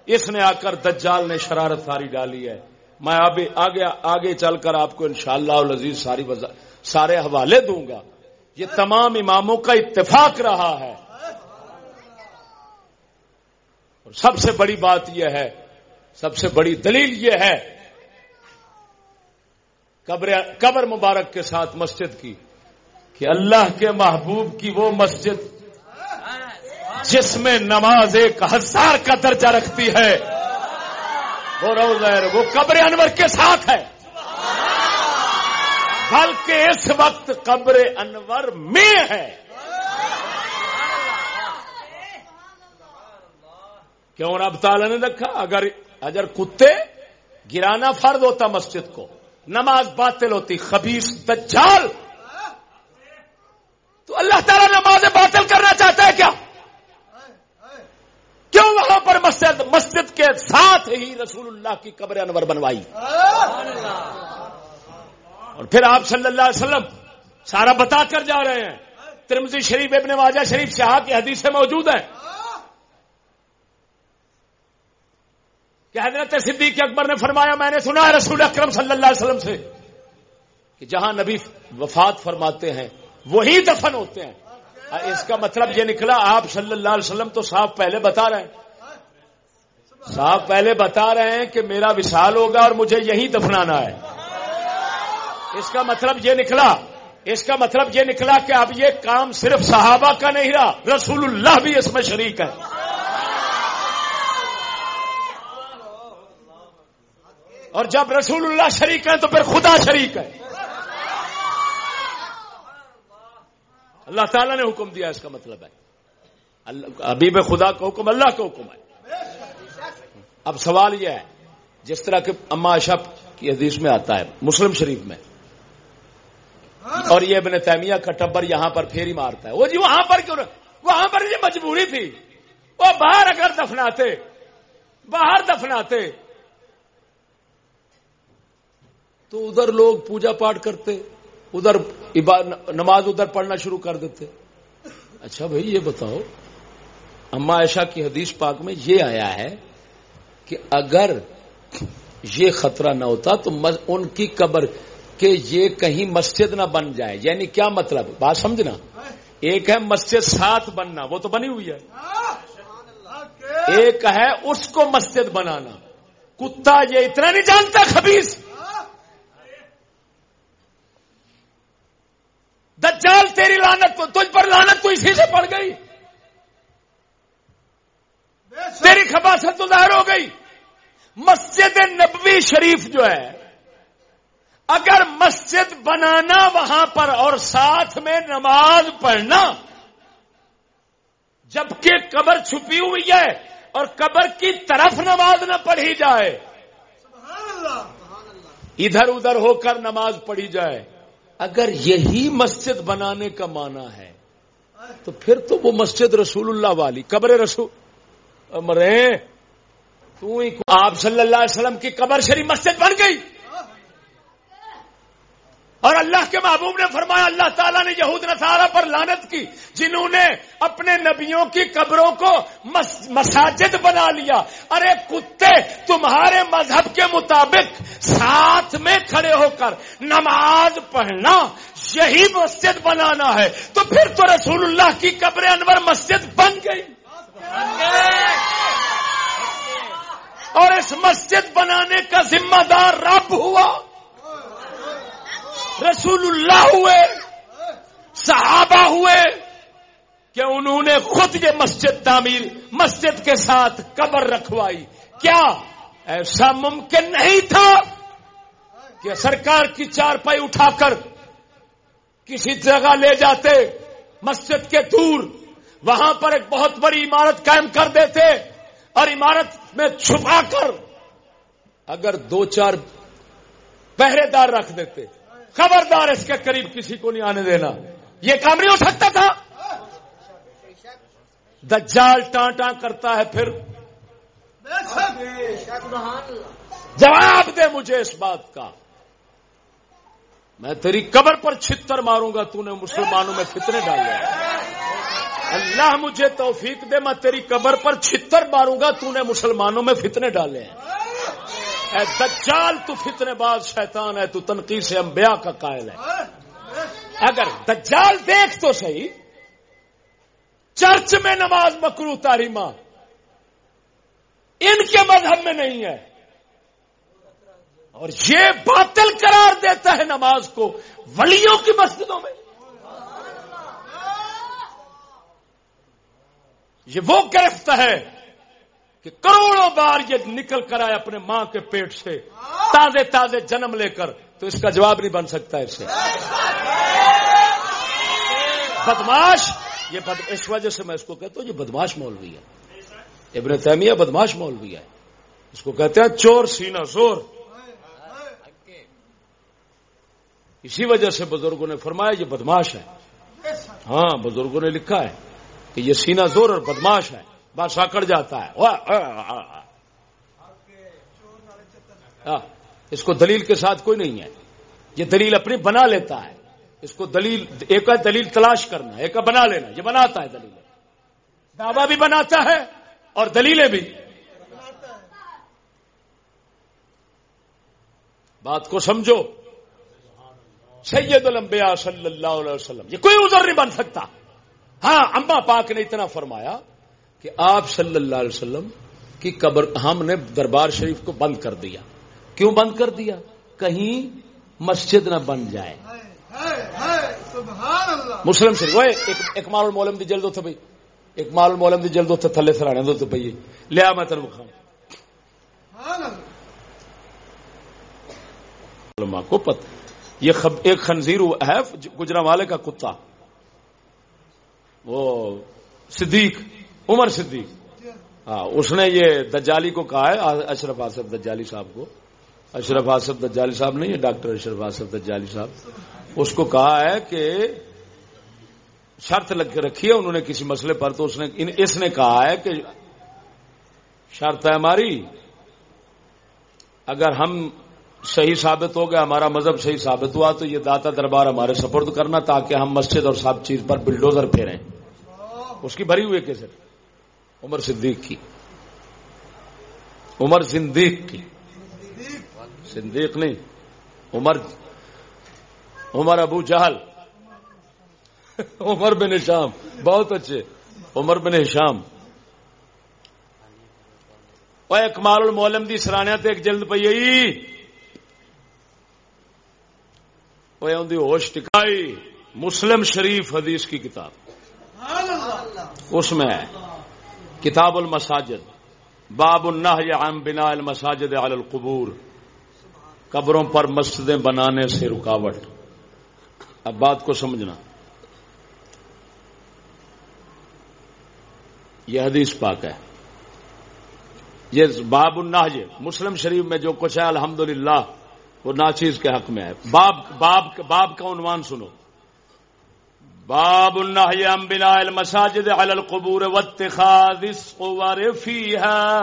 اس نے آ کر دجال نے شرارت ساری ڈالی ہے۔ میں اب آگے آگے چل کر آپ کو انشاءاللہ شاء اللہ ساری سارے حوالے دوں گا۔ یہ تمام اماموں کا اتفاق رہا ہے۔ اور سب سے بڑی بات یہ ہے سب سے بڑی دلیل یہ ہے قبر قبر مبارک کے ساتھ مسجد کی، کہ اللہ کے محبوب کی وہ مسجد جس میں نماز ایک ہزار کا درجہ رکھتی ہے۔ وہ روزیر وہ قبر انور کے ساتھ ہے۔ بلکہ اس وقت قبر انور میں ہے۔ کیوں؟ اب تعالیٰ نے رکھا اگر اگر کتے گرانا فرد ہوتا مسجد کو۔ نماز باطل ہوتی خبیص دجال۔ تو اللہ تعالیٰ نماز باطل کرنا چاہتا ہے کیا؟ کیوں وہاں پر مسجد مسجد کے ساتھ ہی رسول اللہ کی قبر انور بنوائی؟ اور پھر آپ صلی اللہ علیہ وسلم سارا بتا کر جا رہے ہیں۔ ترمزی شریف ابن واجہ شریف شہاب کی حدیث سے موجود ہے۔ کہ حضرت صدیق اکبر نے فرمایا، میں نے سنا رسول اکرم صلی اللہ علیہ وسلم سے کہ جہاں نبی وفات فرماتے ہیں، وہی دفن ہوتے ہیں۔ اس کا مطلب یہ نکلا، آپ صلی اللہ علیہ وسلم تو صاف پہلے بتا رہے ہیں۔ صاف پہلے بتا رہے ہیں کہ میرا وشال ہوگا اور مجھے یہی دفنانا ہے۔ اس کا مطلب یہ نکلا، اس کا مطلب یہ نکلا کہ اب یہ کام صرف صحابہ کا نہیں رہا، رسول اللہ بھی اس میں شریک ہے اور جب رسول اللہ شریک ہے تو پھر خدا شریک ہے۔ اللہ تعالیٰ نے حکم دیا، اس کا مطلب ہے۔ ابھی میں خدا کا حکم اللہ کا حکم ہے۔ اب سوال یہ ہے، جس طرح کہ اما اشب کی حدیث میں آتا ہے، مسلم شریف میں، اور یہ ابن تیمیہ کا ٹبر یہاں پر پھیری مارتا ہے۔ وہ جی وہاں پر کیوں وہاں پر یہ مجبوری تھی۔ وہ باہر اگر دفناتے، باہر دفناتے تو ادھر لوگ پوجا پاٹ کرتے ادھر نماز ادھر پڑھنا شروع کر دیتے۔ اچھا بھائی یہ بتاؤ اما عائشہ کی حدیث پاک میں یہ آیا ہے کہ اگر یہ خطرہ نہ ہوتا تو ان کی قبر کہ یہ کہیں مسجد نہ بن جائے۔ یعنی کیا مطلب؟ بات سمجھنا؟ ایک ہے مسجد ساتھ بننا وہ تو بنی ہوئی ہے۔ ایک ہے اس کو مسجد بنانا۔ کتا یہ اتنا نہیں جانتا خبیص۔ دجال تیری لانت تجھ پر لانت تو اسی سے پڑ گئی۔ تیری خباست تو ظاہر ہو گئی۔ مسجد نبوی شریف جو ہے اگر مسجد بنانا وہاں پر اور ساتھ میں نماز پڑھنا جبکہ قبر چھپی ہوئی ہے اور قبر کی طرف نماز نہ پڑھی جائے۔ ادھر ادھر ہو کر نماز پڑھی جائے۔ اگر یہی مسجد بنانے کا معنی ہے، تو پھر تو وہ مسجد رسول اللہ والی، قبر رسول۔ مرے، تو آپ صلی اللہ علیہ وسلم کی قبر شریف مسجد بن گئی۔ اور اللہ کے محبوب نے فرمایا، اللہ تعالیٰ نے یہود نصارہ پر لانت کی، جنہوں نے اپنے نبیوں کی قبروں کو مساجد بنا لیا۔ ارے کتے، تمہارے مذہب کے مطابق ساتھ میں کھڑے ہو کر نماز پڑھنا یہی مسجد بنانا ہے۔ تو پھر تو رسول اللہ کی قبر انور مسجد بن گئی۔ اور اس مسجد بنانے کا ذمہ دار رب ہوا۔ رسول اللہ ہوئے، صحابہ ہوئے کہ انہوں نے خود یہ مسجد تعمیر، مسجد کے ساتھ قبر رکھوائی۔ کیا؟ ایسا ممکن نہیں تھا کہ سرکار کی چار پائی اٹھا کر کسی جگہ لے جاتے، مسجد کے دور، وہاں پر ایک بہت بڑی عمارت قائم کر دیتے اور عمارت میں چھپا کر اگر دو چار پہرے دار رکھ دیتے۔ خبردار اس کے قریب کسی کو نہیں آنے دینا۔ یہ کام نہیں ہو سکتا تھا۔ دجال ٹان ٹان کرتا ہے پھر۔ جواب دے مجھے اس بات کا۔ میں تیری قبر پر چھتر ماروں گا، تو نے مسلمانوں میں فتنے ڈالے اللہ مجھے توفیق دے، میں تیری قبر پر چھتر ماروں گا، تو نے مسلمانوں میں فتنے ڈالے۔ ہیں اے دجال، تو فتنے باز شیطان ہے، تو تنقید سے انبیاء کا قائل ہے۔ اگر دجال دیکھ تو صحیح، چرچ میں نماز مکرو تاریما ان کے مذہب میں نہیں ہے۔ اور یہ باطل قرار دیتا ہے نماز کو ولیوں کی مسجدوں میں۔ یہ وہ گرفت ہے کہ کروڑوں بار یہ نکل کر آئے اپنے ماں کے پیٹ سے، تازے تازے جنم لے کر، تو اس کا جواب نہیں بن سکتا اس سے۔ بدماش، یہ بد... اس وجہ سے میں اس کو کہتا ہوں، یہ بدماش مولوی ہے۔ ابن تیمیہ بدماش مولوی ہے۔ اس کو کہتے ہیں چور سینا زور۔ اسی وجہ سے بزرگوں نے فرمایا، یہ بدماش ہے۔ ہاں بزرگوں نے لکھا ہے کہ یہ سینا زور اور بدماش ہے۔ بادشاہ کر جاتا ہے۔ ہاں، اس کو دلیل کے ساتھ کوئی نہیں ہے۔ یہ دلیل اپنی بنا لیتا ہے۔ اس کو دلیل، ایک دلیل تلاش کرنا، ایک بنا لینا، یہ بناتا ہے دلیل۔ دعویٰ بھی بناتا ہے اور دلیلیں بھی۔ بات کو سمجھو۔ سید الانبیاء صلی اللہ علیہ وسلم، یہ کوئی عذر نہیں بن سکتا۔ ہاں اما پاک نے اتنا فرمایا کہ آپ صلی اللہ علیہ وسلم کی قبر، ہم نے دربار شریف کو بند کر دیا۔ کیوں بند کر دیا؟ کہیں مسجد نہ بن جائے۔ مسلم شریف وہ ایک مال مولم دی جلد اتنے بھائی ایک مال مولم دی جلد اتنے تھلے سرانے دو تو پی لیا میں تین بخا کو پت یہ ایک خنزیر ہے گجرا والے کا کتا۔ وہ صدیق۔ عمر صدیق۔ ہاں اس نے یہ دجالی کو کہا ہے، اشرف آصف دجالی صاحب کو۔ اشرف آصف دجالی صاحب نہیں ہے، ڈاکٹر اشرف آصف دجالی صاحب۔ اس کو کہا ہے کہ شرط لگ کے رکھی ہے، انہوں نے کسی مسئلے پر، تو اس نے اس نے کہا ہے کہ شرط ہے ہماری، اگر ہم صحیح ثابت ہو گیا ہمارا مذہب صحیح ثابت ہوا، تو یہ داتا دربار ہمارے سپرد کرنا، تاکہ ہم مسجد اور سب چیز پر بلڈوزر پھیریں۔ اس کی بھری ہوئی کیسے عمر صدیق کی۔ عمر صدیق کی۔ صدیق نہیں عمر عمر ابو جہل۔ عمر بن شام بہت اچھے۔ عمر بن شام وہ اکمال المولم دی سرانیا تے ایک جلد پی ہوش ٹکائی۔ مسلم شریف حدیث کی کتاب۔ اس میں کتاب المساجد، باب النهي عن بناء المساجد على القبور، قبروں پر مسجدیں بنانے سے رکاوٹ۔ اب بات کو سمجھنا۔ یہ حدیث پاک ہے۔ یہ باب النهي، مسلم شریف میں جو کچھ ہے، الحمدللہ، وہ ناچیز کے حق میں ہے۔ باب باب باب کا عنوان سنو۔ باب النهي عن بناء المساجد على القبور واتخاذ الصور فيها.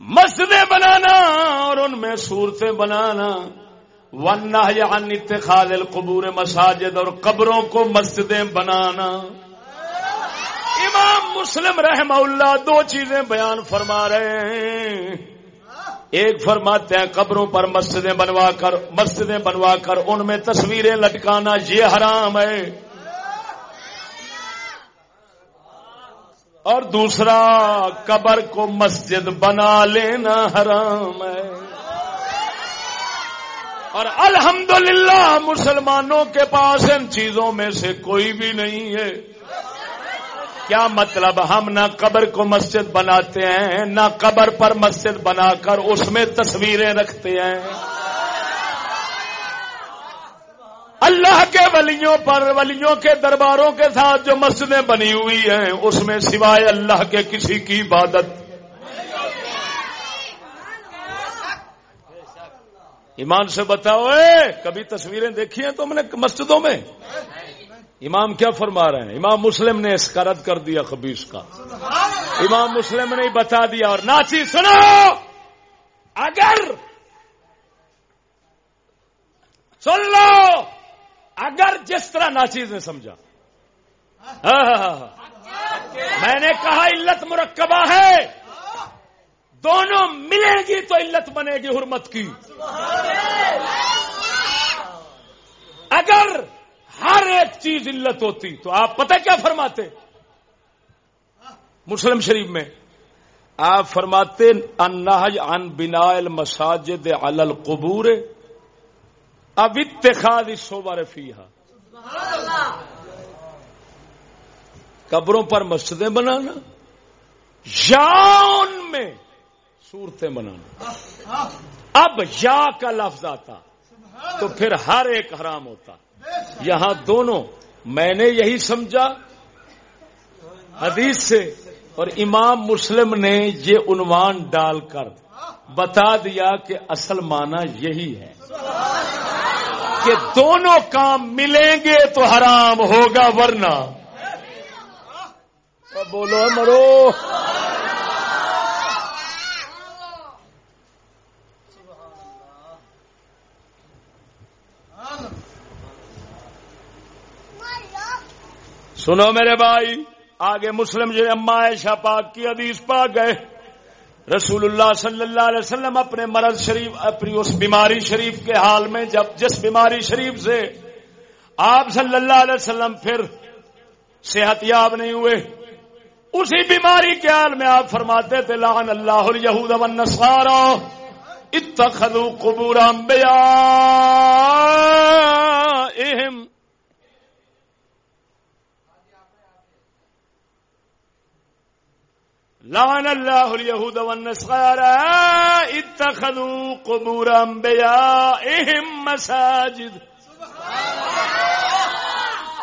مسجدیں بنانا اور ان میں صورتیں بنانا. ون اتخاذ القبور مساجد اور قبروں کو مسجدیں بنانا. امام مسلم رحم اللہ دو چیزیں بیان فرما رہے ہیں. ایک فرماتے ہیں، قبروں پر مسجدیں بنوا کر، مسجدیں بنوا کر، ان میں تصویریں لٹکانا یہ حرام ہے۔ اور دوسرا، قبر کو مسجد بنا لینا حرام ہے۔ اور الحمدللہ، مسلمانوں کے پاس ان چیزوں میں سے کوئی بھی نہیں ہے۔ کیا مطلب ہم نہ قبر کو مسجد بناتے ہیں، نہ قبر پر مسجد بنا کر اس میں تصویریں رکھتے ہیں۔ اللہ کے ولیوں پر، ولیوں کے درباروں کے ساتھ جو مسجدیں بنی ہوئی ہیں، اس میں سوائے اللہ کے کسی کی عبادت۔ ایمان سے بتاؤ کبھی تصویریں دیکھی ہیں تم نے مسجدوں میں؟ امام کیا فرما رہے ہیں؟ امام مسلم نے اس کا رد کر دیا خبیص کا۔ امام مسلم نے بتا دیا اور ناچی سنو! اگر سن لو! اگر جس طرح ناچیز نے سمجھا۔ ہاں، ہاں،, ہاں، ہاں، میں نے کہا علت مرکبہ ہے۔ دونوں ملے گی تو علت بنے گی حرمت کی۔ اگر ہر ایک چیز علت ہوتی تو آپ پتہ کیا فرماتے مسلم شریف میں؟ آپ فرماتے انہج ان بنا المساجد علی القبور اب اتخاذ سوبا رفیہ قبروں پر مسجدیں بنانا یا ان میں صورتیں بنانا۔ اب یا کا لفظ آتا تو پھر ہر ایک حرام ہوتا۔ یہاں دونوں میں نے یہی سمجھا حدیث سے اور امام مسلم نے یہ عنوان ڈال کر بتا دیا کہ اصل معنی یہی ہے کہ دونوں کام ملیں گے تو حرام ہوگا ورنہ بولو مرو۔ سنو میرے بھائی، آگے مسلم جو اما عائشہ پاک کی حدیث پاک گئے رسول اللہ صلی اللہ علیہ وسلم اپنے مرض شریف، اپنی اس بیماری شریف کے حال میں جب جس بیماری شریف سے آپ صلی اللہ علیہ وسلم پھر صحت یاب نہیں ہوئے، اسی بیماری کے حال میں آپ فرماتے تھے، لعن اللہ الیہود والنصارى اتخذوا قبور انبیائهم لعن اللہ الیہود والنصارى اتخذوا قبور انبیائهم مساجد.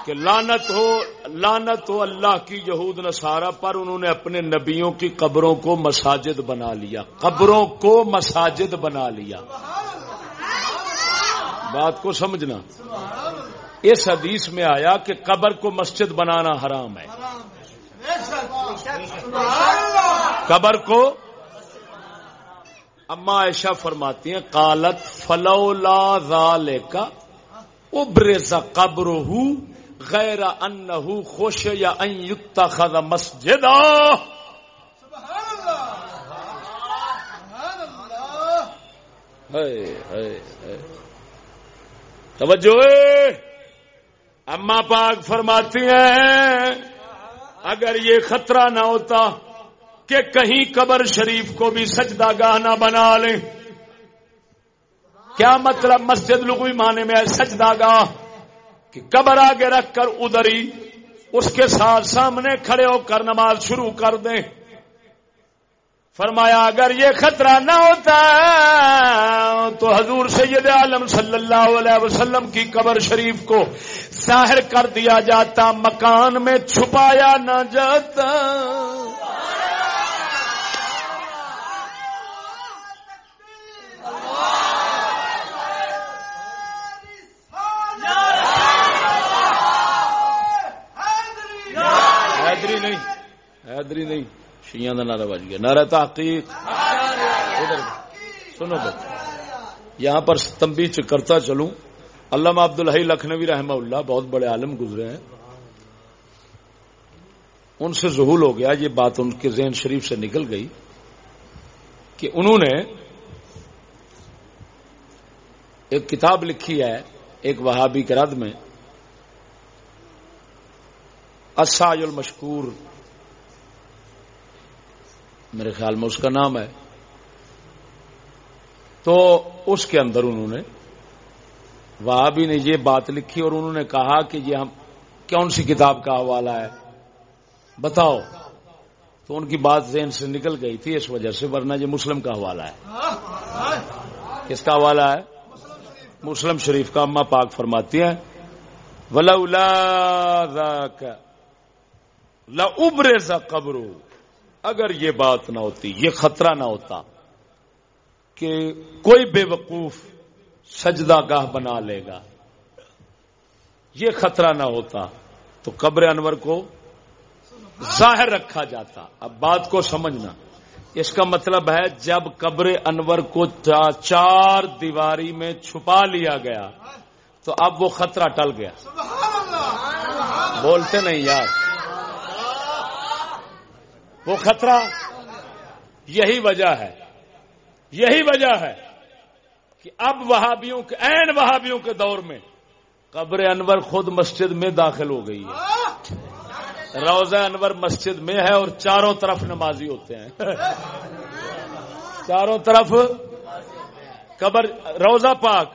کہ لانت ہو لانت ہو اللہ کی یہود نصارہ پر انہوں نے اپنے نبیوں کی قبروں کو مساجد بنا لیا قبروں کو مساجد بنا لیا۔ بات کو سمجھنا۔ اس حدیث میں آیا کہ قبر کو مسجد بنانا حرام ہے۔ قبر کو اما عائشہ فرماتی ہیں کالت فلولا ذالے کا ابرز قبر غیر ان خوش یا خد مسجد توجہ۔ اما پاک فرماتی ہیں، اگر یہ خطرہ نہ ہوتا کہ کہیں قبر شریف کو بھی سجدہ گاہ نہ بنا لیں۔ کیا مطلب مسجد لغوی معنی میں ہے سجدہ گاہ؟ کہ قبر آگے رکھ کر ادھر ہی اس کے ساتھ سامنے کھڑے ہو کر نماز شروع کر دیں۔ فرمایا، اگر یہ خطرہ نہ ہوتا تو حضور سید عالم صلی اللہ علیہ وسلم کی قبر شریف کو ظاہر کر دیا جاتا، مکان میں چھپایا نہ جاتا۔ حیدری نہیں. حیدری نہیں. شیاں کا نعرہ بج گیا. نعرہ تحقیق. سنو یہاں پر تمبی کرتا چلوں. علامہ عبد الحی لکھنوی رحمہ اللہ بہت بڑے عالم گزرے ہیں. ان سے ظہول ہو گیا. یہ بات ان کے ذہن شریف سے نکل گئی کہ انہوں نے ایک کتاب لکھی ہے ایک وہابی کے رد میں. اساج المشکور۔ میرے خیال میں اس کا نام ہے۔ تو اس کے اندر انہوں نے وہابی نے یہ بات لکھی اور انہوں نے کہا کہ یہ ہم کون سی کتاب کا حوالہ ہے؟ بتاؤ۔ تو ان کی بات ذہن سے نکل گئی تھی اس وجہ سے، ورنہ یہ مسلم کا حوالہ ہے۔ کس کا حوالہ ہے؟ مسلم شریف کا۔ اما پاک فرماتی ہیں ابر قبر اگر یہ بات نہ ہوتی یہ خطرہ نہ ہوتا کہ کوئی بے وقوف سجدہ گاہ بنا لے گا یہ خطرہ نہ ہوتا تو قبر انور کو ظاہر رکھا جاتا۔ اب بات کو سمجھنا اس کا مطلب ہے جب قبر انور کو چار دیواری میں چھپا لیا گیا تو اب وہ خطرہ ٹل گیا۔ بولتے نہیں یار۔ وہ خطرہ یہی وجہ ہے، یہی وجہ ہے کہ اب وہابیوں کے این وہابیوں کے دور میں قبر انور خود مسجد میں داخل ہو گئی ہے۔ روزہ انور مسجد میں ہے اور چاروں طرف نمازی ہوتے ہیں۔ چاروں طرف قبر روزہ پاک۔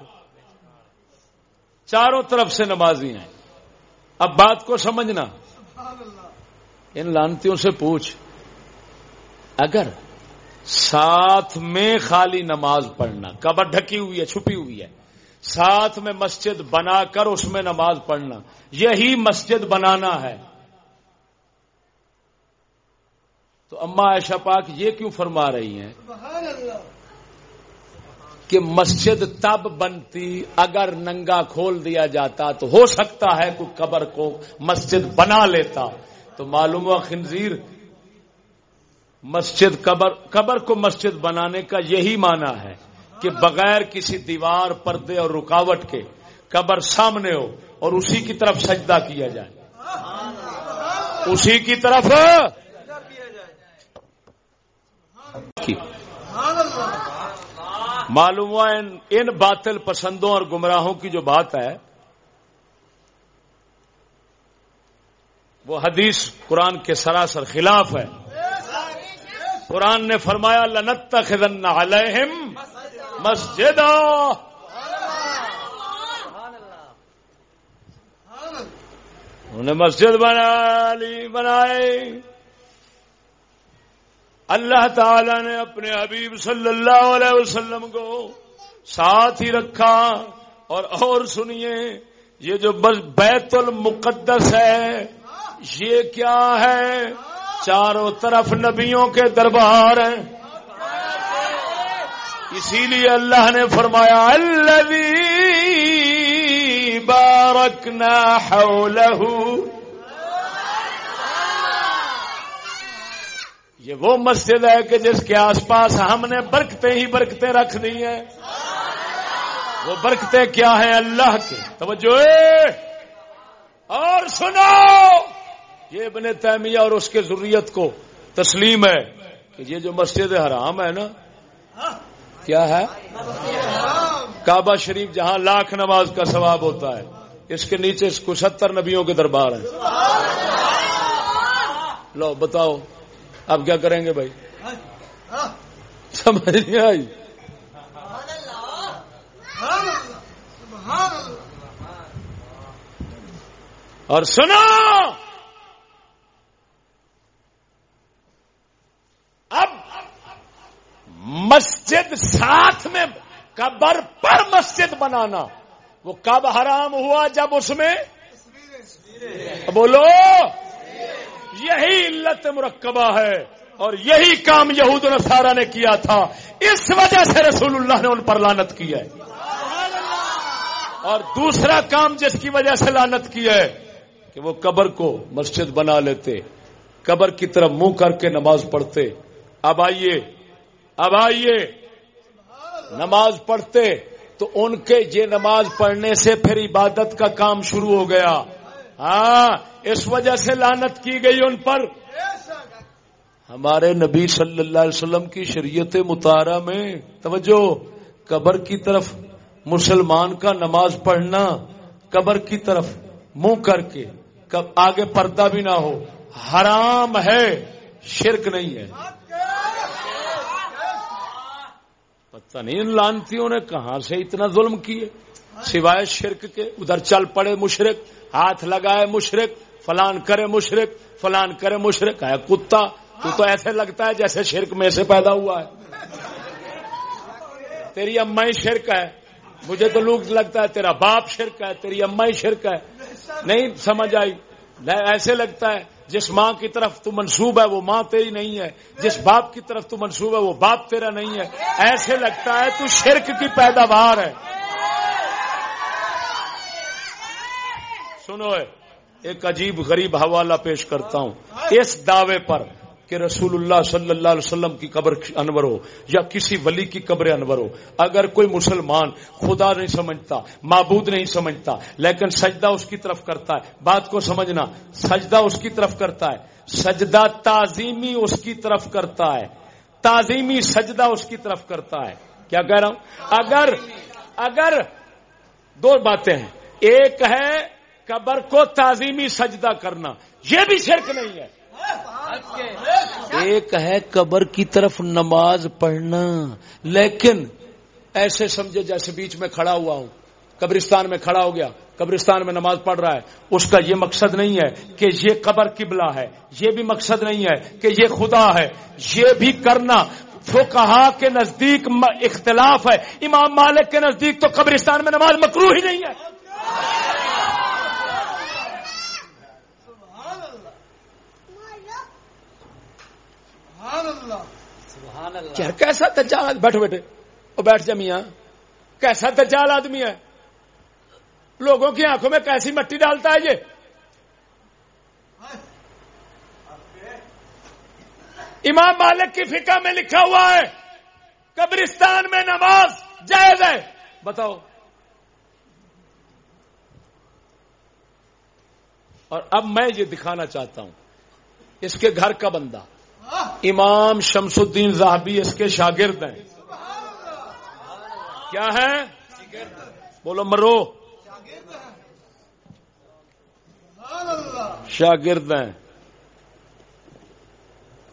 چاروں طرف سے نمازی ہیں۔ اب بات کو سمجھنا۔ ان لانتیوں سے پوچھ۔ اگر ساتھ میں خالی نماز پڑھنا قبر ڈھکی ہوئی ہے، چھپی ہوئی ہے، ساتھ میں مسجد بنا کر اس میں نماز پڑھنا، یہی مسجد بنانا ہے۔ تو اما ایشا پاک یہ کیوں فرما رہی ہیں؟ کہ مسجد تب بنتی اگر ننگا کھول دیا جاتا تو ہو سکتا ہے کوئی قبر کو مسجد بنا لیتا۔ تو معلوم ہوا خنزیر مسجد قبر قبر کو مسجد بنانے کا یہی معنی ہے کہ بغیر کسی دیوار، پردے اور رکاوٹ کے قبر سامنے ہو اور اسی کی طرف سجدہ کیا جائے۔ اسی کی طرف معلوم ہوا ان باطل پسندوں اور گمراہوں کی جو بات ہے، وہ حدیث قرآن کے سراسر خلاف ہے۔ قرآن نے فرمایا لنت خدن علیہم مسجد انہیں مسجد بنا لی بنائے اللہ تعالی نے اپنے حبیب صلی اللہ علیہ وسلم کو ساتھ ہی رکھا اور اور سنیے یہ جو بیت المقدس ہے یہ کیا ہے؟ چاروں طرف نبیوں کے دربار ہیں۔ اسی لیے اللہ نے فرمایا اللہ بارکنا حولہ۔ یہ وہ مسجد ہے کہ جس کے آس پاس ہم نے برکتے ہی برکتے رکھ دی ہیں۔ وہ برکتے کیا ہیں اللہ کے؟ توجہ۔ اور سنو۔ یہ ابن تیمیہ اور اس کے ضروریت کو تسلیم ہے کہ یہ جو مسجد حرام ہے نا، کیا ہے؟ کعبہ شریف جہاں لاکھ نماز کا ثواب ہوتا ہے، اس کے نیچے ستر نبیوں کے دربار ہیں۔ لو، بتاؤ اب کیا کریں گے بھائی؟ سمجھ نہیں آئی۔ اور سنو! اب مسجد ساتھ میں قبر پر مسجد بنانا۔ وہ کب حرام ہوا جب اس میں؟ بولو۔ یہی علت مرکبہ ہے اور یہی کام یہود نصارہ نے کیا تھا۔ اس وجہ سے رسول اللہ نے ان پر لانت کی ہے۔ اور دوسرا کام جس کی وجہ سے لانت کی ہے کہ وہ قبر کو مسجد بنا لیتے، قبر کی طرف منہ کر کے نماز پڑھتے۔ اب آئیے اب آئیے۔ نماز پڑھتے تو ان کے یہ نماز پڑھنے سے پھر عبادت کا کام شروع ہو گیا۔ ہاں اس وجہ سے لانت کی گئی ان پر۔ ہمارے نبی صلی اللہ علیہ وسلم کی شریعت مطالعہ میں، توجہ، قبر کی طرف مسلمان کا نماز پڑھنا، قبر کی طرف منہ کر کے آگے پردہ بھی نہ ہو، حرام ہے، شرک نہیں ہے۔ پتہ نہیں ان لانتیوں نے کہاں سے اتنا ظلم کیے؟ سوائے شرک کے، ادھر چل پڑے مشرق ہاتھ لگائے مشرق فلان کرے مشرق فلان کرے مشرق ہے کتا، تو تو ایسے لگتا ہے جیسے شرک میں سے پیدا ہوا ہے۔ تیری اما ہی شرک ہے، مجھے تو لوگ لگتا ہے تیرا باپ شرک ہے، تیری اما ہی شرک ہے۔ نہیں، سمجھ آئی۔ ایسے لگتا ہے جس ماں کی طرف تو منسوب ہے وہ ماں تیری نہیں ہے جس باپ کی طرف تو منسوب ہے وہ باپ تیرا نہیں ہے ایسے لگتا ہے تو شرک کی پیداوار ہے سنو ایک عجیب غریب حوالہ پیش کرتا ہوں اس دعوے پر کہ رسول اللہ صلی اللہ علیہ وسلم کی قبر انور ہو یا کسی ولی کی قبر انور ہو۔ اگر کوئی مسلمان خدا نہیں سمجھتا، معبود نہیں سمجھتا، لیکن سجدہ اس کی طرف کرتا ہے، بات کو سمجھنا، سجدہ اس کی طرف کرتا ہے، سجدہ تعظیمی اس کی طرف کرتا ہے، تعظیمی سجدہ اس کی طرف کرتا ہے۔ کیا کہہ رہا ہوں؟ اگر اگر دو باتیں ہیں۔ ایک ہے قبر کو تعظیمی سجدہ کرنا، یہ بھی شرک نہیں ہے۔ ایک ہے قبر کی طرف نماز پڑھنا، لیکن ایسے سمجھے جیسے بیچ میں کھڑا ہوا ہوں، قبرستان میں کھڑا ہو گیا، قبرستان میں نماز پڑھ رہا ہے، اس کا یہ مقصد نہیں ہے کہ یہ قبر قبلہ ہے، یہ بھی مقصد نہیں ہے کہ یہ خدا ہے، یہ بھی کرنا۔ فو کہا کے نزدیک اختلاف ہے، امام مالک کے نزدیک تو قبرستان میں نماز مکرو ہی نہیں ہے۔ کیسا تجال بیٹھو بیٹھے وہ بیٹھ جا میاں. کیسا تجال آدمی ہے. لوگوں کی آنکھوں میں کیسی مٹی ڈالتا ہے یہ؟ امام مالک کی فکا میں لکھا ہوا ہے قبرستان میں نماز جائز ہے۔ بتاؤ۔ اور اب میں یہ دکھانا چاہتا ہوں اس کے گھر کا بندہ۔ امام شمس الدین زاہبی اس کے شاگرد ہیں۔ کیا ہے؟ بولو مرو۔ شاگرد ہیں۔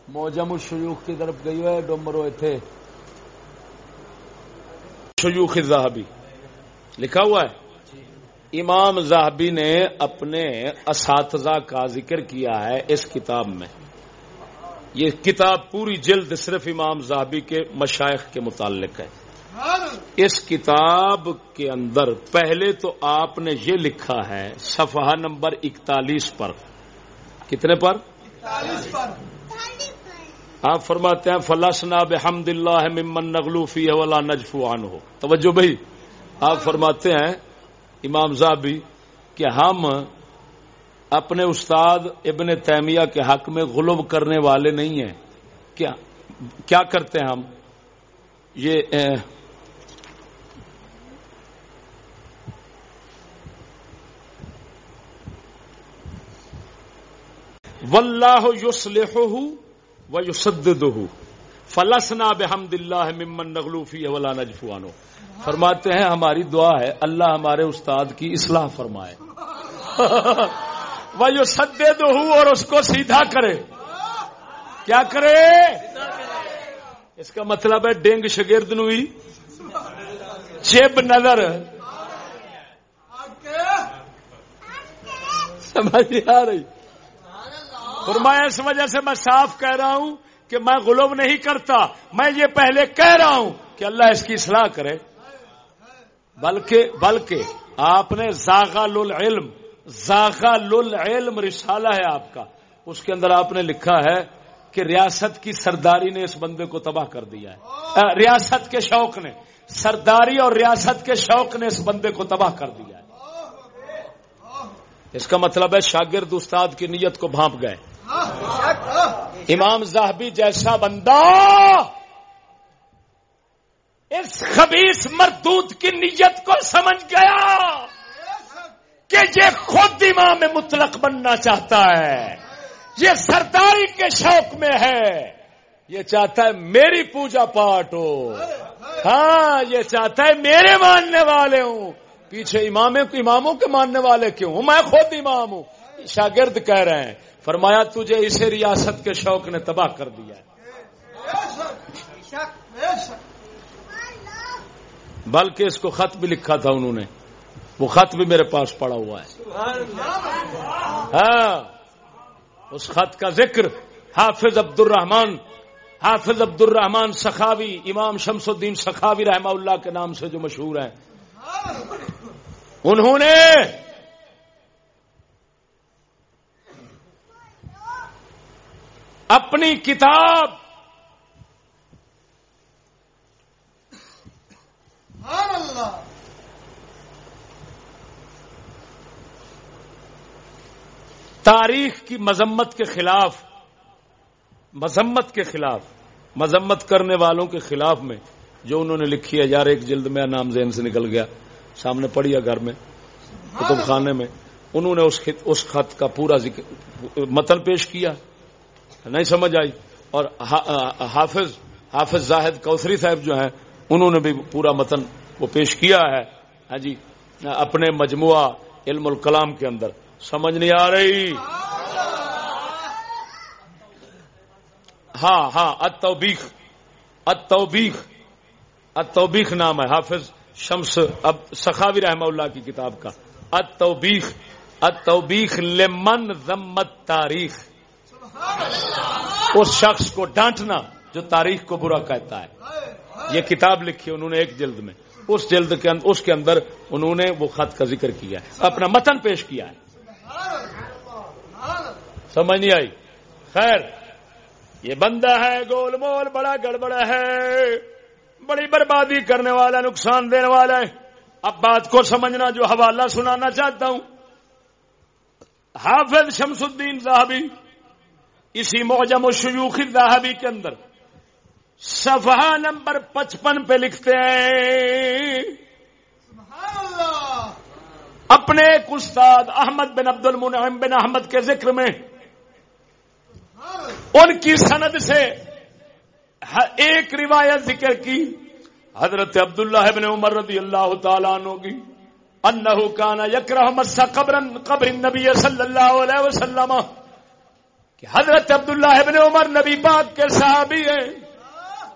موجم الشیوخ کی طرف گئی ہے ڈومرو تھے شیوخ زاہبی لکھا ہوا ہے۔ امام زاہبی نے اپنے اساتذہ کا ذکر کیا ہے اس کتاب میں۔ یہ کتاب پوری جلد صرف امام زابی کے مشائق کے متعلق ہے۔ اس کتاب کے اندر پہلے تو آپ نے یہ لکھا ہے، صفحہ نمبر اکتالیس پر۔ کتنے پر؟ آپ فرماتے ہیں فلاسنا بحمد اللہ ممن نغلوفی ولا نجفوان ہو توجہ بھائی، آپ فرماتے ہیں، امام زابی کہ ہم اپنے استاد ابن تیمیہ کے حق میں غلب کرنے والے نہیں ہیں۔ کیا کیا کرتے ہیں ہم؟ یہ واللہ یسلح و یسدد فلسنا بحمد اللہ ممن نغلوفی ولا نجفوانو فرماتے ہیں، ہماری دعا ہے، اللہ ہمارے استاد کی اصلاح فرمائے۔ وہ جو سدے دو اور اس کو سیدھا کرے۔ کیا کرے؟ اس کا مطلب ہے ڈینگ شگرد نوئی چیب نظر۔ سمجھ آ رہی۔ فرمایا، اس وجہ سے میں صاف کہہ رہا ہوں کہ میں غلوب نہیں کرتا۔ میں یہ پہلے کہہ رہا ہوں کہ اللہ اس کی اصلاح کرے۔ بلکہ بلکہ آپ نے زاغل العلم زاغل العلم رسالہ ہے آپ کا۔ اس کے اندر آپ نے لکھا ہے کہ ریاست کی سرداری نے اس بندے کو تباہ کر دیا ہے۔ ریاست کے شوق نے، سرداری اور ریاست کے شوق نے اس بندے کو تباہ کر دیا ہے۔ اس کا مطلب ہے شاگرد استاد کی نیت کو بھانپ گئے۔ امام زاہبی جیسا بندہ اس خبیص مردود کی نیت کو سمجھ گیا۔ کہ یہ خود امام مطلق بننا چاہتا ہے۔ یہ سرداری کے شوق میں ہے۔ یہ چاہتا ہے میری پوجا پاٹ ہو۔ ہاں یہ چاہتا ہے میرے ماننے والے ہوں۔ پیچھے اماموں کے اماموں کے ماننے والے کیوں ہوں؟ میں خود امام ہوں۔ شاگرد کہہ رہے ہیں فرمایا تجھے اسے ریاست کے شوق نے تباہ کر دیا بلکہ اس کو خط بھی لکھا تھا انہوں نے۔ وہ خط بھی میرے پاس پڑا ہوا ہے۔ ہاں۔ اس خط کا ذکر حافظ عبد الرحمان حافظ عبد الرحمان سخاوی، امام شمس الدین سخاوی رحمہ اللہ کے نام سے جو مشہور ہیں۔ انہوں نے اپنی کتاب تاریخ کی مذمت کے خلاف، مذمت کے خلاف، مذمت کرنے والوں کے خلاف میں جو انہوں نے لکھی ہے، یار ایک جلد میں نام زین سے نکل گیا، سامنے پڑیا گھر میں، کتب خانے میں، انہوں نے اس خط کا پورا متن پیش کیا، نہیں سمجھ آئی، اور حافظ حافظ زاہد کوثری صاحب جو ہیں، انہوں نے بھی پورا متن وہ پیش کیا ہے ہاں جی اپنے مجموعہ علم الکلام کے اندر۔ سمجھ نہیں آ رہی۔ ہاں ہاں اتوبیخ اتوبیخ اتوبیخ نام ہے۔ حافظ شمس اب سخاوی رحمہ اللہ کی کتاب کا۔ اتوبیخ اتوبیخ لمن ضمت تاریخ اس شخص کو ڈانٹنا جو تاریخ کو برا کہتا ہے۔ یہ کتاب لکھی انہوں نے ایک جلد میں۔ اس جلد کے اندر اس کے اندر انہوں نے وہ خط کا ذکر کیا ہے۔ اپنا متن پیش کیا ہے۔ سمجھ نہیں آئی۔ خیر یہ بندہ ہے گول مول بڑا گڑبڑ ہے۔ بڑی بربادی کرنے والا نقصان دینے والا ہے۔ اب بات کو سمجھنا جو حوالہ سنانا چاہتا ہوں۔ حافظ شمس الدین صاحبی اسی موجم و شیوخی صاحبی کے اندر صفحہ نمبر پچپن پہ لکھتے ہیں۔ اپنے ایک استاد احمد بن عبد المنعم بن احمد کے ذکر میں ان کی سند سے ایک روایت ذکر کی۔ حضرت عبداللہ ابن عمر رضی اللہ تعالیٰ عنہ کی۔ انہو کانا یکرہ مسا قبر قبر النبی صلی اللہ علیہ وسلم۔ کہ حضرت عبداللہ ابن عمر نبی پاک کے صحابی ہیں۔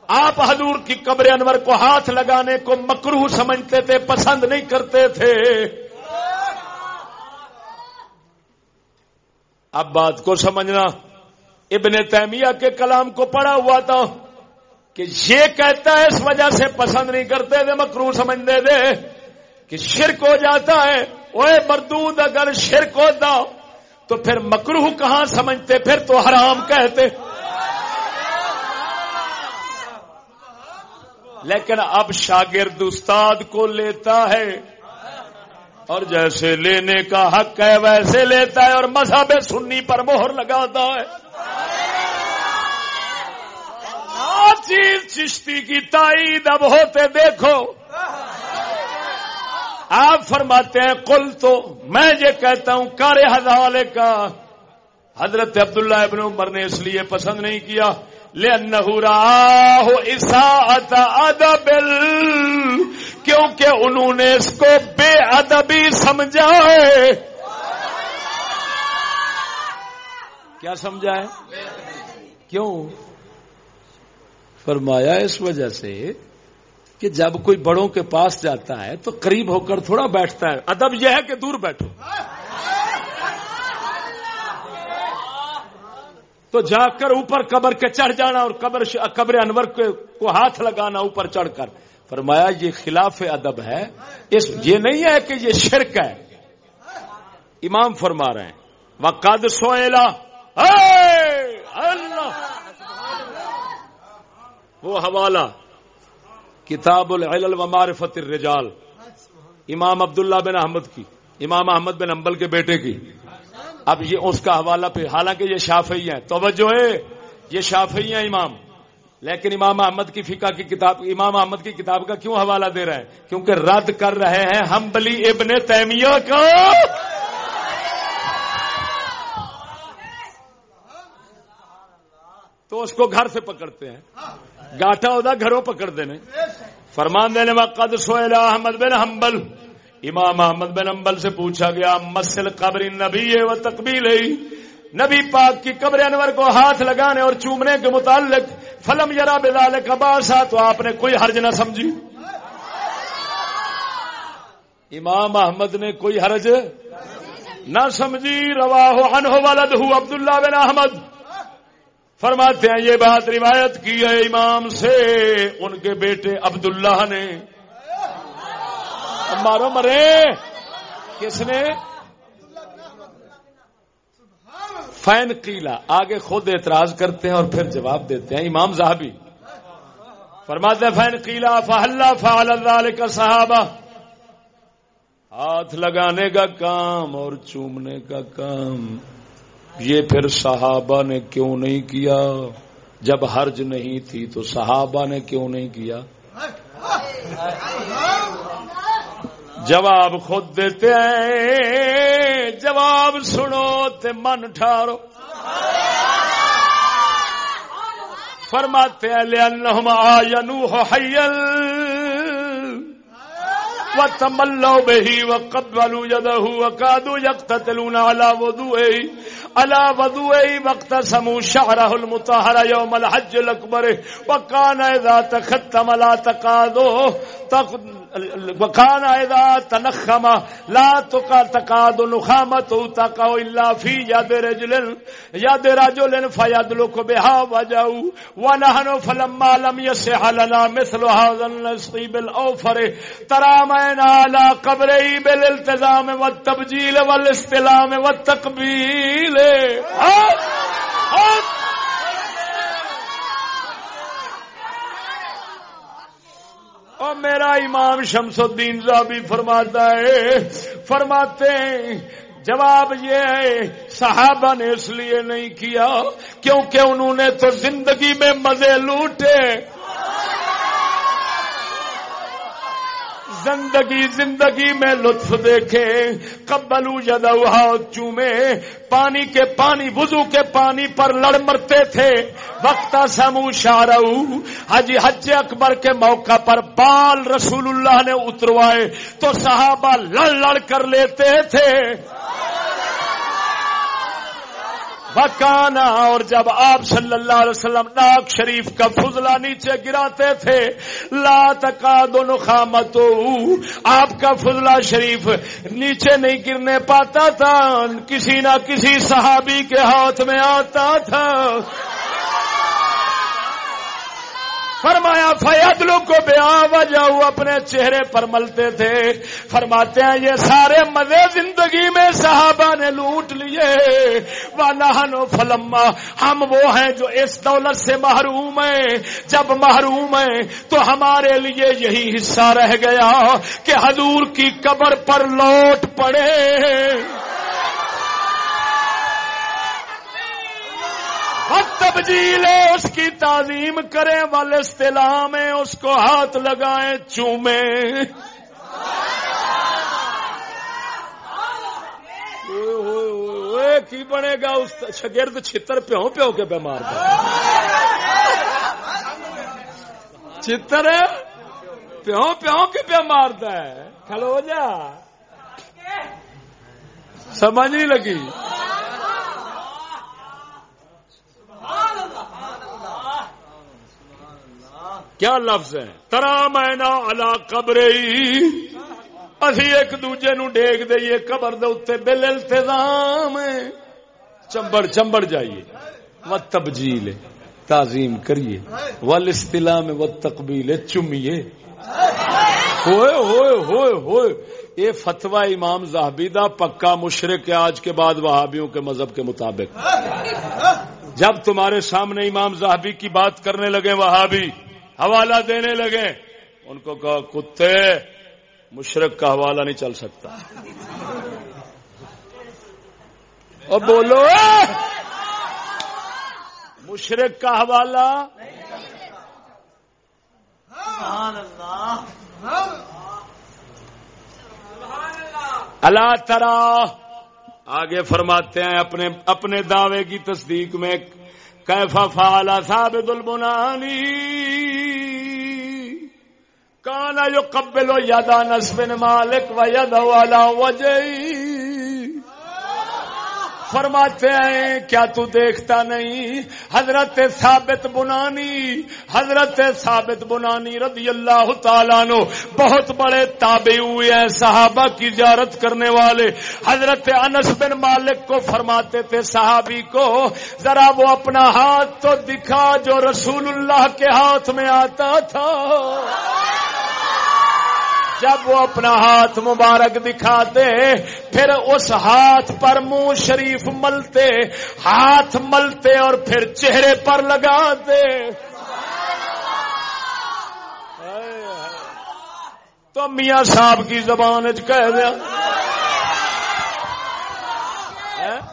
آپ حضور کی قبر انور کو ہاتھ لگانے کو مکروہ سمجھتے تھے، پسند نہیں کرتے تھے۔ اب بات کو سمجھنا۔ ابن تیمیہ کے کلام کو پڑھا ہوا تھا کہ یہ کہتا ہے اس وجہ سے پسند نہیں کرتے تھے مکرو سمجھتے تھے کہ شرک ہو جاتا ہے۔ وہ مردود اگر شرک ہوتا تو پھر مکروح کہاں سمجھتے؟ پھر تو حرام کہتے۔ لیکن اب شاگرد استاد کو لیتا ہے اور جیسے لینے کا حق ہے ویسے لیتا ہے اور مذہب سنی پر مہر لگاتا ہے۔ چیز چشتی کی تائید اب ہوتے دیکھو۔ آپ فرماتے ہیں کل تو میں یہ کہتا ہوں کار حوالے کا حضرت عبداللہ ابن عمر نے اس لیے پسند نہیں کیا۔ ادب کیونکہ انہوں نے اس کو بے ادبی سمجھا ہے۔ کیا سمجھا ہے؟ کیوں؟ فرمایا اس وجہ سے کہ جب کوئی بڑوں کے پاس جاتا ہے تو قریب ہو کر تھوڑا بیٹھتا ہے۔ ادب یہ ہے کہ دور بیٹھو۔ تو جا کر اوپر قبر کے چڑھ جانا اور قبر قبر انور کو ہاتھ لگانا اوپر چڑھ کر۔ فرمایا یہ خلاف ادب ہے۔ اس یہ نہیں ہے کہ یہ شرک ہے۔ امام فرما رہے ہیں۔ وقد سوئلہ اللہ! وہ حوالہ کتاب العلل و معرفت الرجال، امام عبداللہ بن احمد کی، امام احمد بن امبل کے بیٹے کی۔ اب یہ اس کا حوالہ پہ حالانکہ یہ شافعی ہیں۔ توجہ ہے، یہ شافعی ہیں امام۔ لیکن امام احمد کی فقہ کی کتاب، امام احمد کی کتاب کا کیوں حوالہ دے رہے ہیں؟ کیونکہ رد کر رہے ہیں ہم بلی ابن تیمیہ کو۔ تو اس کو گھر سے پکڑتے ہیں۔ گاٹا ہوتا گھروں پکڑ دینے فرمان دینے وقت سوئل احمد بن حنبل۔ امام احمد بن حنبل سے پوچھا گیا مسل قبر نبی ہے وہ تقبیل نبی پاک کی قبر انور کو ہاتھ لگانے اور چومنے کے متعلق، فلم یرا بلال کباسا تو آپ نے کوئی حرج نہ سمجھی۔ امام احمد نے کوئی حرج نہ سمجھی۔ روا ہو ولد ہوں عبداللہ بن احمد۔ فرماتے ہیں، یہ بات روایت کی ہے امام سے۔ ان کے بیٹے عبداللہ نے۔ مارو مرے۔ کس نے؟ فین قیلا آگے خود اعتراض کرتے ہیں اور پھر جواب دیتے ہیں۔ امام صاحبی فرماتے ہیں، فین قیلا فہلہ فعل اللہ کا صحابہ۔ ہاتھ لگانے کا کام اور چومنے کا کام۔ یہ پھر صحابہ نے کیوں نہیں کیا؟ جب حرج نہیں تھی تو صحابہ نے کیوں نہیں کیا؟ جواب خود دیتے ہیں، جواب سنو تے من ٹھارو فرماتے ہیں لأنہم آینوہ حیل وتملوا به وقبلوا يده وكادوا يقتتلون على وضوئه على وضوئه واقتسموا شعره المطهر يوم الحج الأكبر. وكان إذا تختم لا تقاضوه وكان اذا تنخم لا تقاد نخامته تقع الا في يد رجل. يد رجل فيدلك بها وجهه. ونحن فلما لم يصح لنا مثل هذا النصيب الاوفر ترامينا على قبره بالالتزام والتبجيل والاستلام والتقبيل. اور میرا امام شمس الدین زابی فرماتا ہے، فرماتے ہیں، جواب یہ ہے، صحابہ نے اس لیے نہیں کیا، کیونکہ انہوں نے تو زندگی میں مزے لوٹے۔ زندگی زندگی میں لطف دیکھے، قبلو جدوہا چومے، پانی کے پانی، وضو کے پانی پر لڑ مرتے تھے۔ وقت سمو شارو حجی حج اکبر کے موقع پر بال رسول اللہ نے اتروائے تو صحابہ لڑ لڑ کر لیتے تھے۔ بکانا اور جب آپ صلی اللہ علیہ وسلم ناک شریف کا فضلہ نیچے گراتے تھے، لا تکا دونوں خامت آپ کا فضلہ شریف نیچے نہیں گرنے پاتا تھا، کسی نہ کسی صحابی کے ہاتھ میں آتا تھا۔ فرمایا فیاد لوگ کو بیا وجہ اپنے چہرے پر ملتے تھے۔ فرماتے ہیں، یہ سارے مزے زندگی میں صحابہ نے لوٹ لیے۔ نو فلما، ہم وہ ہیں جو اس دولت سے محروم ہیں۔ جب محروم ہیں، تو ہمارے لیے یہی حصہ رہ گیا کہ حضور کی قبر پر لوٹ پڑے۔ تبجیل اس کی تعظیم کریں والے استعلام میں اس کو ہاتھ لگائیں چومے کی بنے گا؟ اس شگرد چھتر پیو پیو کے بیمار چتر پیو پیو کے بیمار ہے کھلو جا۔ سمجھ نہیں لگی۔ کیا لفظ ہے؟ ترا مینا الا قبر اسی ایک دوجے نو ڈیگ دئیے، قبر دے اتنے بل التظام چمبڑ چمبڑ جائیے۔ و تبجیل تعظیم کریے۔ ول استلا میں و تقبیل چمیے۔ ہوئے ہوئے ہوئے ہوئے۔ یہ فتوا امام زاہبی دا پکا مشرق آج کے بعد وہابیوں کے مذہب کے مطابق۔ جب تمہارے سامنے امام زاہبی کی بات کرنے لگے وہابی حوالہ دینے لگے۔ ان کو کہا، کتے، مشرق کا حوالہ نہیں چل سکتا۔ اور بولو، مشرق کا حوالہ اللہ ترا آگے فرماتے ہیں، اپنے اپنے دعوے کی تصدیق میں کیفا فالا ثابت البنانی کانا جو قبل و یادا نسبن مالک و ید والا وجہ فرماتے ہیں، کیا تو دیکھتا نہیں؟ حضرت ثابت بنانی، حضرت ثابت بنانی رضی اللہ تعالیٰ نو بہت بڑے تابع ہوئے ہیں صحابہ کی زیارت کرنے والے۔ حضرت انس بن مالک کو فرماتے تھے صحابی کو، ذرا وہ اپنا ہاتھ تو دکھا جو رسول اللہ کے ہاتھ میں آتا تھا۔ جب وہ اپنا ہاتھ مبارک دکھاتے، پھر اس ہاتھ پر منہ شریف ملتے، ہاتھ ملتے اور پھر چہرے پر لگاتے۔ تو میاں صاحب کی زبان کہہ دیا۔ ہاں؟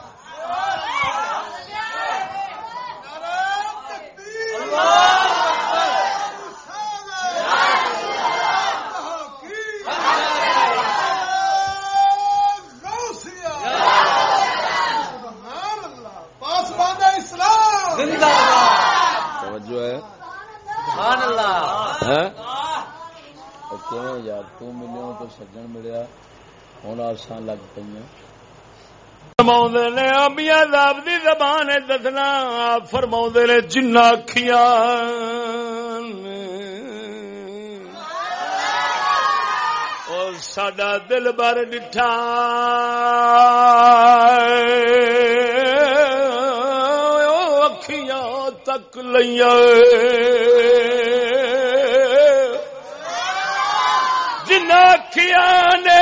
یار، تو ملو تو سجن ملیا۔ ہوں آسان لگ پہ فرما زبان دسنا فرما نے جنا اکھیاں ساڈا دل بر ڈٹھا اکھیاں تک لیا نے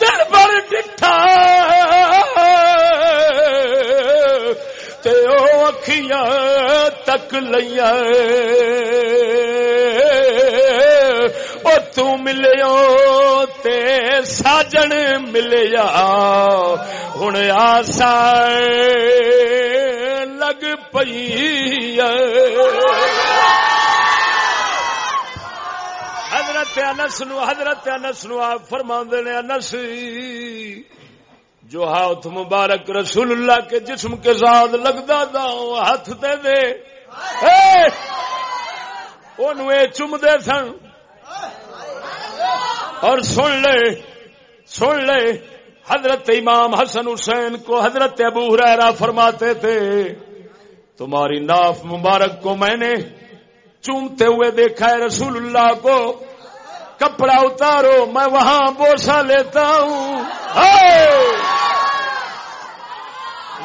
دل بر ڈٹھا۔ اکھیاں تک لیا او تے ساجن ملیا ہوں آسا لگ پئی حضرت انس نو حضرت انس نو آپ فرما نے، انس، جو ہاتھ مبارک رسول اللہ کے جسم کے ساتھ لگتا تھا وہ ہاتھ دے دے۔ چم دے سن۔ اور سن لے سن لے، حضرت امام حسن حسین کو حضرت ابو ہریرا فرماتے تھے، تمہاری ناف مبارک کو میں نے چومتے ہوئے دیکھا ہے رسول اللہ کو۔ کپڑا اتارو، میں وہاں بوسا لیتا ہوں۔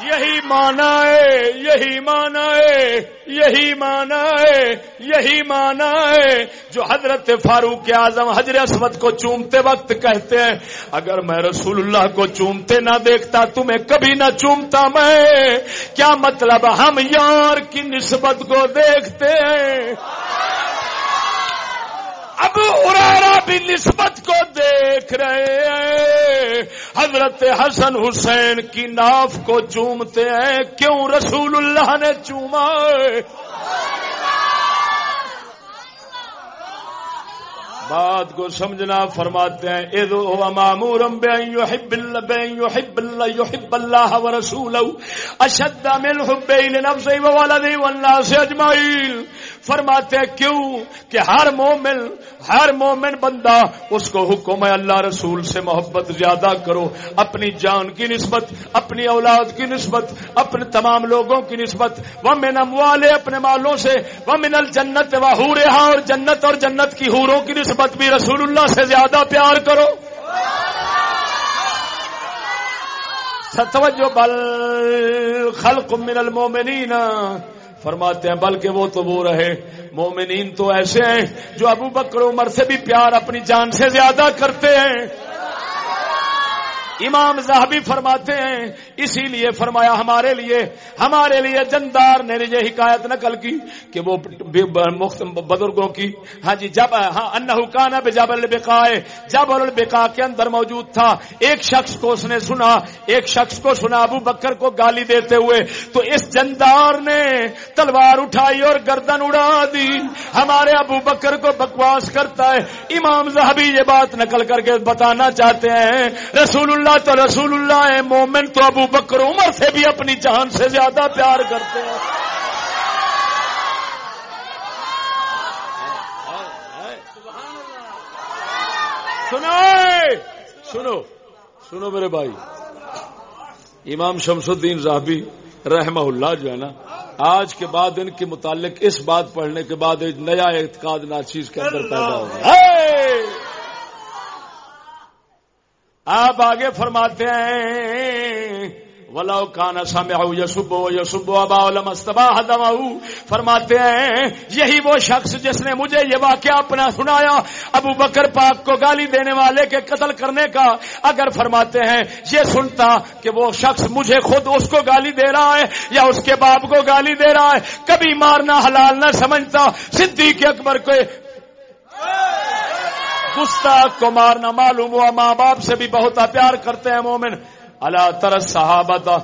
یہی مانا ہے، یہی مانا ہے، یہی مانا ہے، یہی مانا ہے۔ جو حضرت فاروق اعظم حضرت اسمت کو چومتے وقت کہتے ہیں، اگر میں رسول اللہ کو چومتے نہ دیکھتا، تمہیں کبھی نہ چومتا میں۔ کیا مطلب ہم یار کی نسبت کو دیکھتے ہیں؟ اب ارارا بھی نسبت کو دیکھ رہے ہیں۔ حضرت حسن حسین کی ناف کو چومتے ہیں۔ کیوں رسول اللہ نے چوما؟ بات کو سمجھنا فرماتے ہیں۔ ادو مامورم يحب الله يحب الله ورسوله اشد من حب لنفسه وولده والناس اجمعين فرماتے کیوں کہ ہر مومن ہر مومن بندہ اس کو حکم ہے اللہ رسول سے محبت زیادہ کرو، اپنی جان کی نسبت، اپنی اولاد کی نسبت، اپنے تمام لوگوں کی نسبت وہ من اموالے اپنے مالوں سے وہ من الجنت و حورہا اور جنت اور جنت کی حوروں کی نسبت بھی رسول اللہ سے زیادہ پیار کرو۔ ستوجو بل خلق من المومنین فرماتے ہیں، بلکہ وہ تو وہ رہے۔ مومنین تو ایسے ہیں جو ابو بکر عمر سے بھی پیار اپنی جان سے زیادہ کرتے ہیں۔ امام زہبی فرماتے ہیں اسی لیے فرمایا ہمارے لیے ہمارے لیے جندار نے یہ حکایت نقل کی کہ وہ بزرگوں کی ہاں جی جب ہاں انہو جب البقائے جب البقا کے اندر موجود تھا، ایک شخص کو اس نے سنا، ایک شخص کو سنا، ابو بکر کو گالی دیتے ہوئے، تو اس جندار نے تلوار اٹھائی اور گردن اڑا دی۔ ہمارے ابو بکر کو بکواس کرتا ہے۔ امام زہبی یہ بات نقل کر کے بتانا چاہتے ہیں، رسول اللہ تو رسول اللہ ہے، مومن تو ابو بکر عمر سے بھی اپنی جان سے زیادہ پیار کرتے ہیں۔ سنو سنو سنو میرے بھائی امام شمس الدین راہبی رحمہ اللہ جو ہے نا آج کے بعد ان کے متعلق اس بات پڑھنے کے بعد ایک نیا اعتقاد ناچیز کے اندر پیدا ہوگا آپ آگے فرماتے ہیں، ولو کانا سامع یسب یسب ابا علم استباح دماؤ فرماتے ہیں، یہی وہ شخص جس نے مجھے یہ واقعہ اپنا سنایا، ابو بکر پاک کو گالی دینے والے کے قتل کرنے کا، اگر فرماتے ہیں، یہ سنتا کہ وہ شخص مجھے خود اس کو گالی دے رہا ہے یا اس کے باپ کو گالی دے رہا ہے، کبھی مارنا حلال نہ سمجھتا، صدیق اکبر کو گستاخ کو مارنا معلوم ہوا، ماں باپ سے بھی بہت پیار کرتے ہیں مومن۔ اللہ ترس صحابہ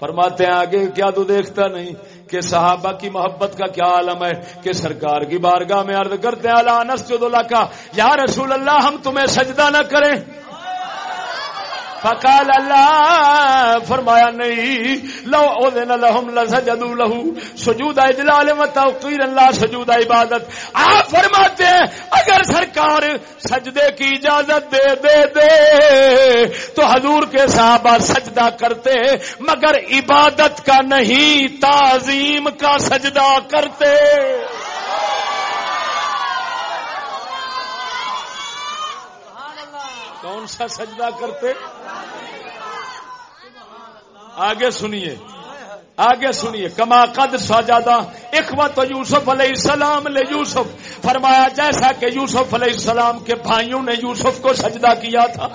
فرماتے ہیں آگے، کیا تو دیکھتا نہیں کہ صحابہ کی محبت کا کیا عالم ہے، کہ سرکار کی بارگاہ میں عرض کرتے ہیں اللہ انس جو کا یا رسول اللہ، ہم تمہیں سجدہ نہ کریں۔ فقال اللہ فرمایا نہیں، لو اذن لهم لسجدوا له. سجود اجلال و توقیر اللہ سجود عبادت. آپ فرماتے ہیں، اگر سرکار سجدے کی اجازت دے دے دے، تو حضور کے صحابہ سجدہ کرتے، مگر عبادت کا نہیں، تعظیم کا سجدہ کرتے۔ کون سا سجدہ کرتے؟ آگے سنیے آگے سنیے، کما قد سجادہ اخوت یوسف علیہ السلام لے یوسف، فرمایا جیسا کہ یوسف علیہ السلام کے بھائیوں نے یوسف کو سجدہ کیا تھا۔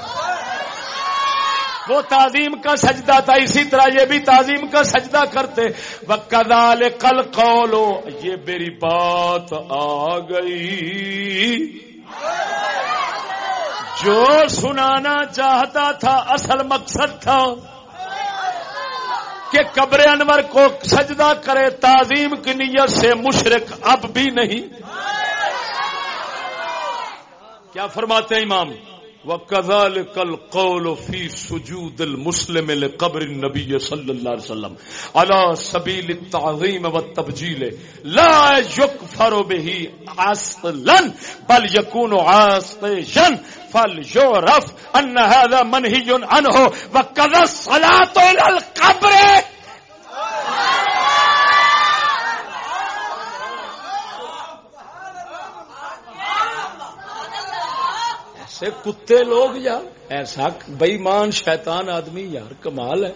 وہ تعظیم کا سجدہ تھا، اسی طرح یہ بھی تعظیم کا سجدہ کرتے۔ وہ کدال کل قولو یہ میری بات آ گئی۔ جو سنانا چاہتا تھا اصل مقصد تھا کہ قبر انور کو سجدہ کرے تعظیم کی نیت سے مشرق اب بھی نہیں۔ کیا فرماتے ہیں امام؟ کزال کل قول فی سجود المسلم قبر نبی صلی اللہ علیہ وسلم اللہ سبیل تعظیم و تبجیل لا یک فرو بہی اصلا بل یکون عاصشن فل یو رف ان هذا منهی عنه وکذا الصلاة الى القبر. ایسے کتے لوگ یار ایسا بےمان شیطان آدمی یار کمال ہے۔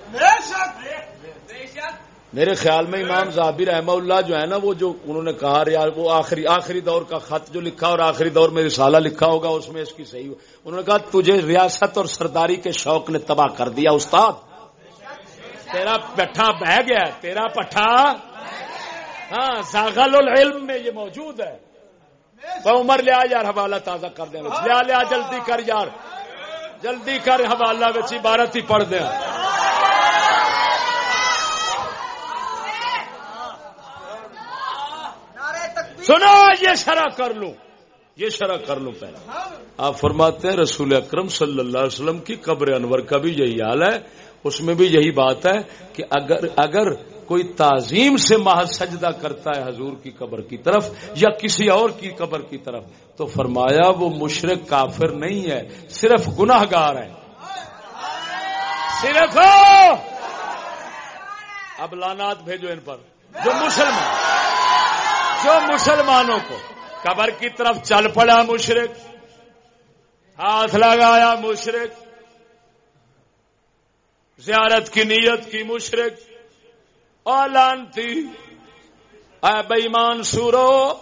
میرے خیال میں امام زابر رحمہ اللہ جو ہے نا وہ جو انہوں نے کہا یار وہ آخری آخری دور کا خط جو لکھا اور آخری دور میں رسالہ لکھا ہوگا، اس میں اس کی صحیح انہوں نے کہا، تجھے ریاست اور سرداری کے شوق نے تباہ کر دیا، استاد. تیرا پٹھا بہ گیا، تیرا پٹھا ہاں زاغل العلم میں یہ موجود ہے۔ عمر لیا یار، حوالہ تازہ کر دیا لیا لیا جلدی کر یار۔ جلدی کر، حوالہ بچی عبارت ہی پڑھ دیا سنو، یہ شرح کر لوں یہ شرح کر لوں پہلے۔ آپ فرماتے ہیں رسول اکرم صلی اللہ علیہ وسلم کی قبر انور کا بھی یہی حال ہے۔ اس میں بھی یہی بات ہے کہ اگر اگر کوئی تعظیم سے محض سجدہ کرتا ہے حضور کی قبر کی طرف یا کسی اور کی قبر کی طرف، تو فرمایا وہ مشرق کافر نہیں ہے، صرف گناہ گار ہے صرف اب لانات بھیجو ان پر، جو مسلمان جو مسلمانوں کو قبر کی طرف چل پڑا مشرق، ہاتھ لگایا مشرق، زیارت کی نیت کی مشرق لانتی، اے بےمان سورو،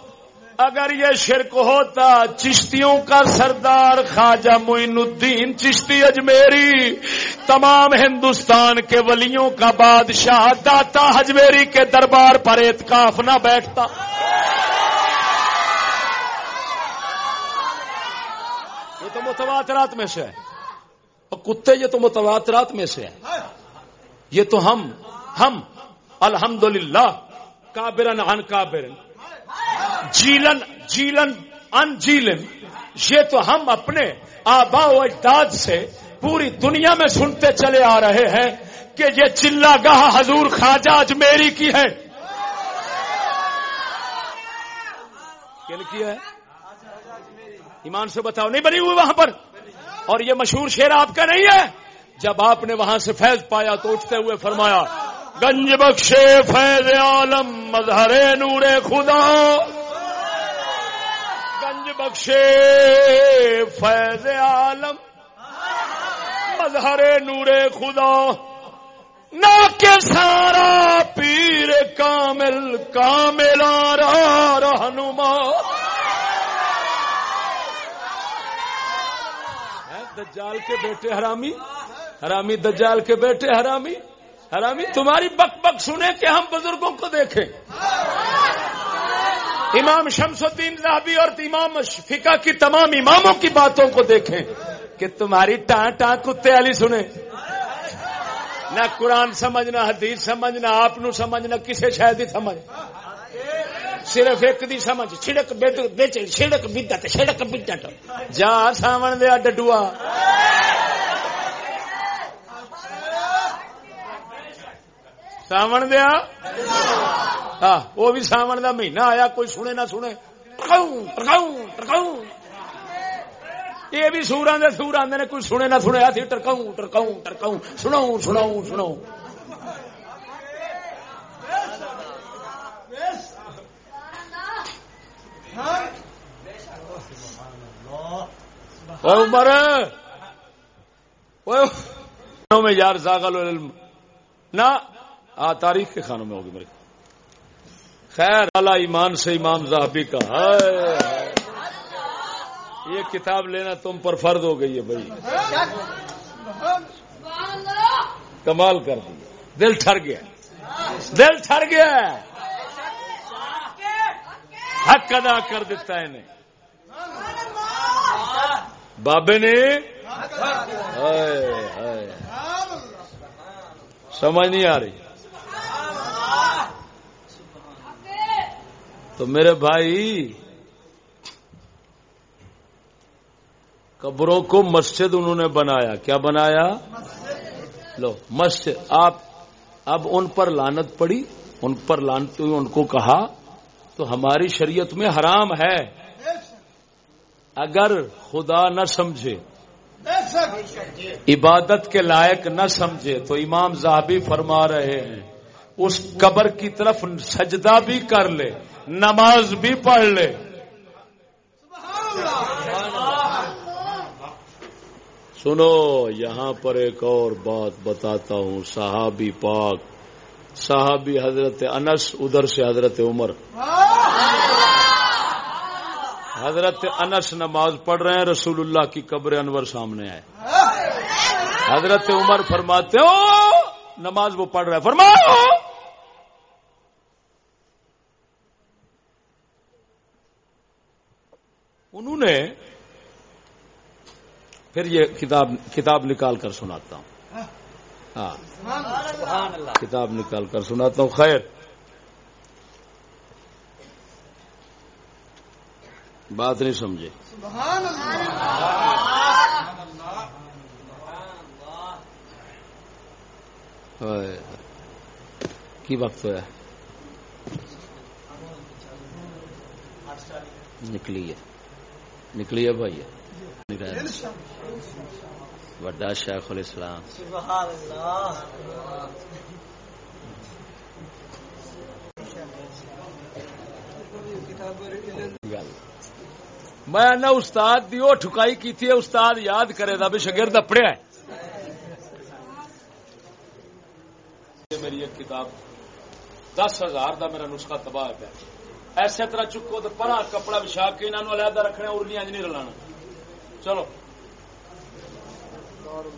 اگر یہ شرک ہوتا، چشتیوں کا سردار خواجہ معین الدین چشتی اجمیری، تمام ہندوستان کے ولیوں کا بادشاہ داتا ہجمیری کے دربار پر اعتکاف نہ بیٹھتا۔ یہ تو متواترات میں سے ہے۔ اور کتے یہ تو متواترات میں سے ہے۔ یہ تو ہم ہم الحمد للہ کابرن ان کابرن۔ جیلن جیلن ان جیلن۔ یہ تو ہم اپنے آبا و اجداد سے پوری دنیا میں سنتے چلے آ رہے ہیں کہ یہ چلا گاہ حضور خواجہ اجمیری کی ہے۔ کی ہے؟ ایمان سے بتاؤ، نہیں بنی ہوئی وہاں پر؟ اور یہ مشہور شیر آپ کا نہیں ہے؟ جب آپ نے وہاں سے فیض پایا تو اٹھتے ہوئے فرمایا، گنج بخشے فیض عالم، مظہر نور خدا۔ گنج بخشے فیض عالم، مظہر نور خدا۔ نہ کے سارا پیر کامل کامل رہنما۔ دجال کے بیٹے حرامی؟ حرامی دجال کے بیٹے حرامی؟ حرامی، تمہاری بک بک سنے کہ ہم بزرگوں کو دیکھیں۔ امام شمس الدین صاحبی اور امام فقہ کی تمام اماموں کی باتوں کو دیکھیں کہ تمہاری ٹان ٹان کتے والی سنے نہ قرآن سمجھنا حدیث سمجھنا آپ سمجھنا کسے شاید ہی سمجھ۔ صرف ایک دی سمجھ، چھڑک بیچ چھڑک بدت چھڑک بدت۔ جا ساون دیا ڈڈوا ساون دیا؟ ہاں وہ بھی ساون دا مہینہ آیا، کوئی سنے نہ سنے۔ یہ بھی سورا دے سور آدھے نے، کوئی سنے نہ سنیا سی ٹرکاؤں ٹرکاؤں ٹرکاؤں سناؤں سناؤں سناؤں۔ ہاں؟ عمر! میں یار زاغل علم نہ آ، تاریخ کے خانوں میں ہوگی میرے خیر، اعلی ایمان سے امام زاہبی کا۔ ہے یہ کتاب لینا تم پر فرد ہو گئی ہے بھائی۔ کمال کر دیا دل ٹھر گیا۔ دل ٹھر گیا۔ حق ادا کر دیتا ہے انہیں۔ بابے نے سمجھ نہیں آ رہی۔ تو میرے بھائی، قبروں کو مسجد انہوں نے بنایا۔ کیا بنایا؟ لو، مسجد۔ آپ، اب ان پر لانت پڑی، ان پر لانت ہوئی ان کو کہا تو ہماری شریعت میں حرام ہے۔ اگر خدا نہ سمجھے، عبادت کے لائق نہ سمجھے، تو امام زاہبی فرما رہے ہیں، اس قبر کی طرف سجدہ بھی کر لے، نماز بھی پڑھ لے۔ سنو، یہاں پر ایک اور بات بتاتا ہوں، صحابی پاک صحابی حضرت انس، ادھر سے حضرت عمر۔ حضرت انس نماز پڑھ رہے ہیں، رسول اللہ کی قبر انور سامنے آئے۔ حضرت عمر فرماتے ہو، نماز وہ پڑھ رہے فرماؤ۔ انہوں نے پھر یہ کتاب کتاب نکال کر سناتا ہوں۔ ہاں۔ کتاب نکال کر سناتا ہوں۔ خیر۔ بات نہیں سمجھے۔ کی وقت ہوا نکلی ہے۔ نکلی ہے بھائی۔ وڈا شیخ الاسلام. میں نہ استاد دی وہ ٹھکائی کی استاد یاد کرے دا بھی شگرد پڑھیا ہے میری ایک کتاب، دس ہزار دا میرا نسخہ تباہ ہے ایسے طرح چکو تو پرا کپڑا بچھا کے انہوں علیحدہ رکھنا ارلیاں نہیں رلانا۔ چلو۔ اور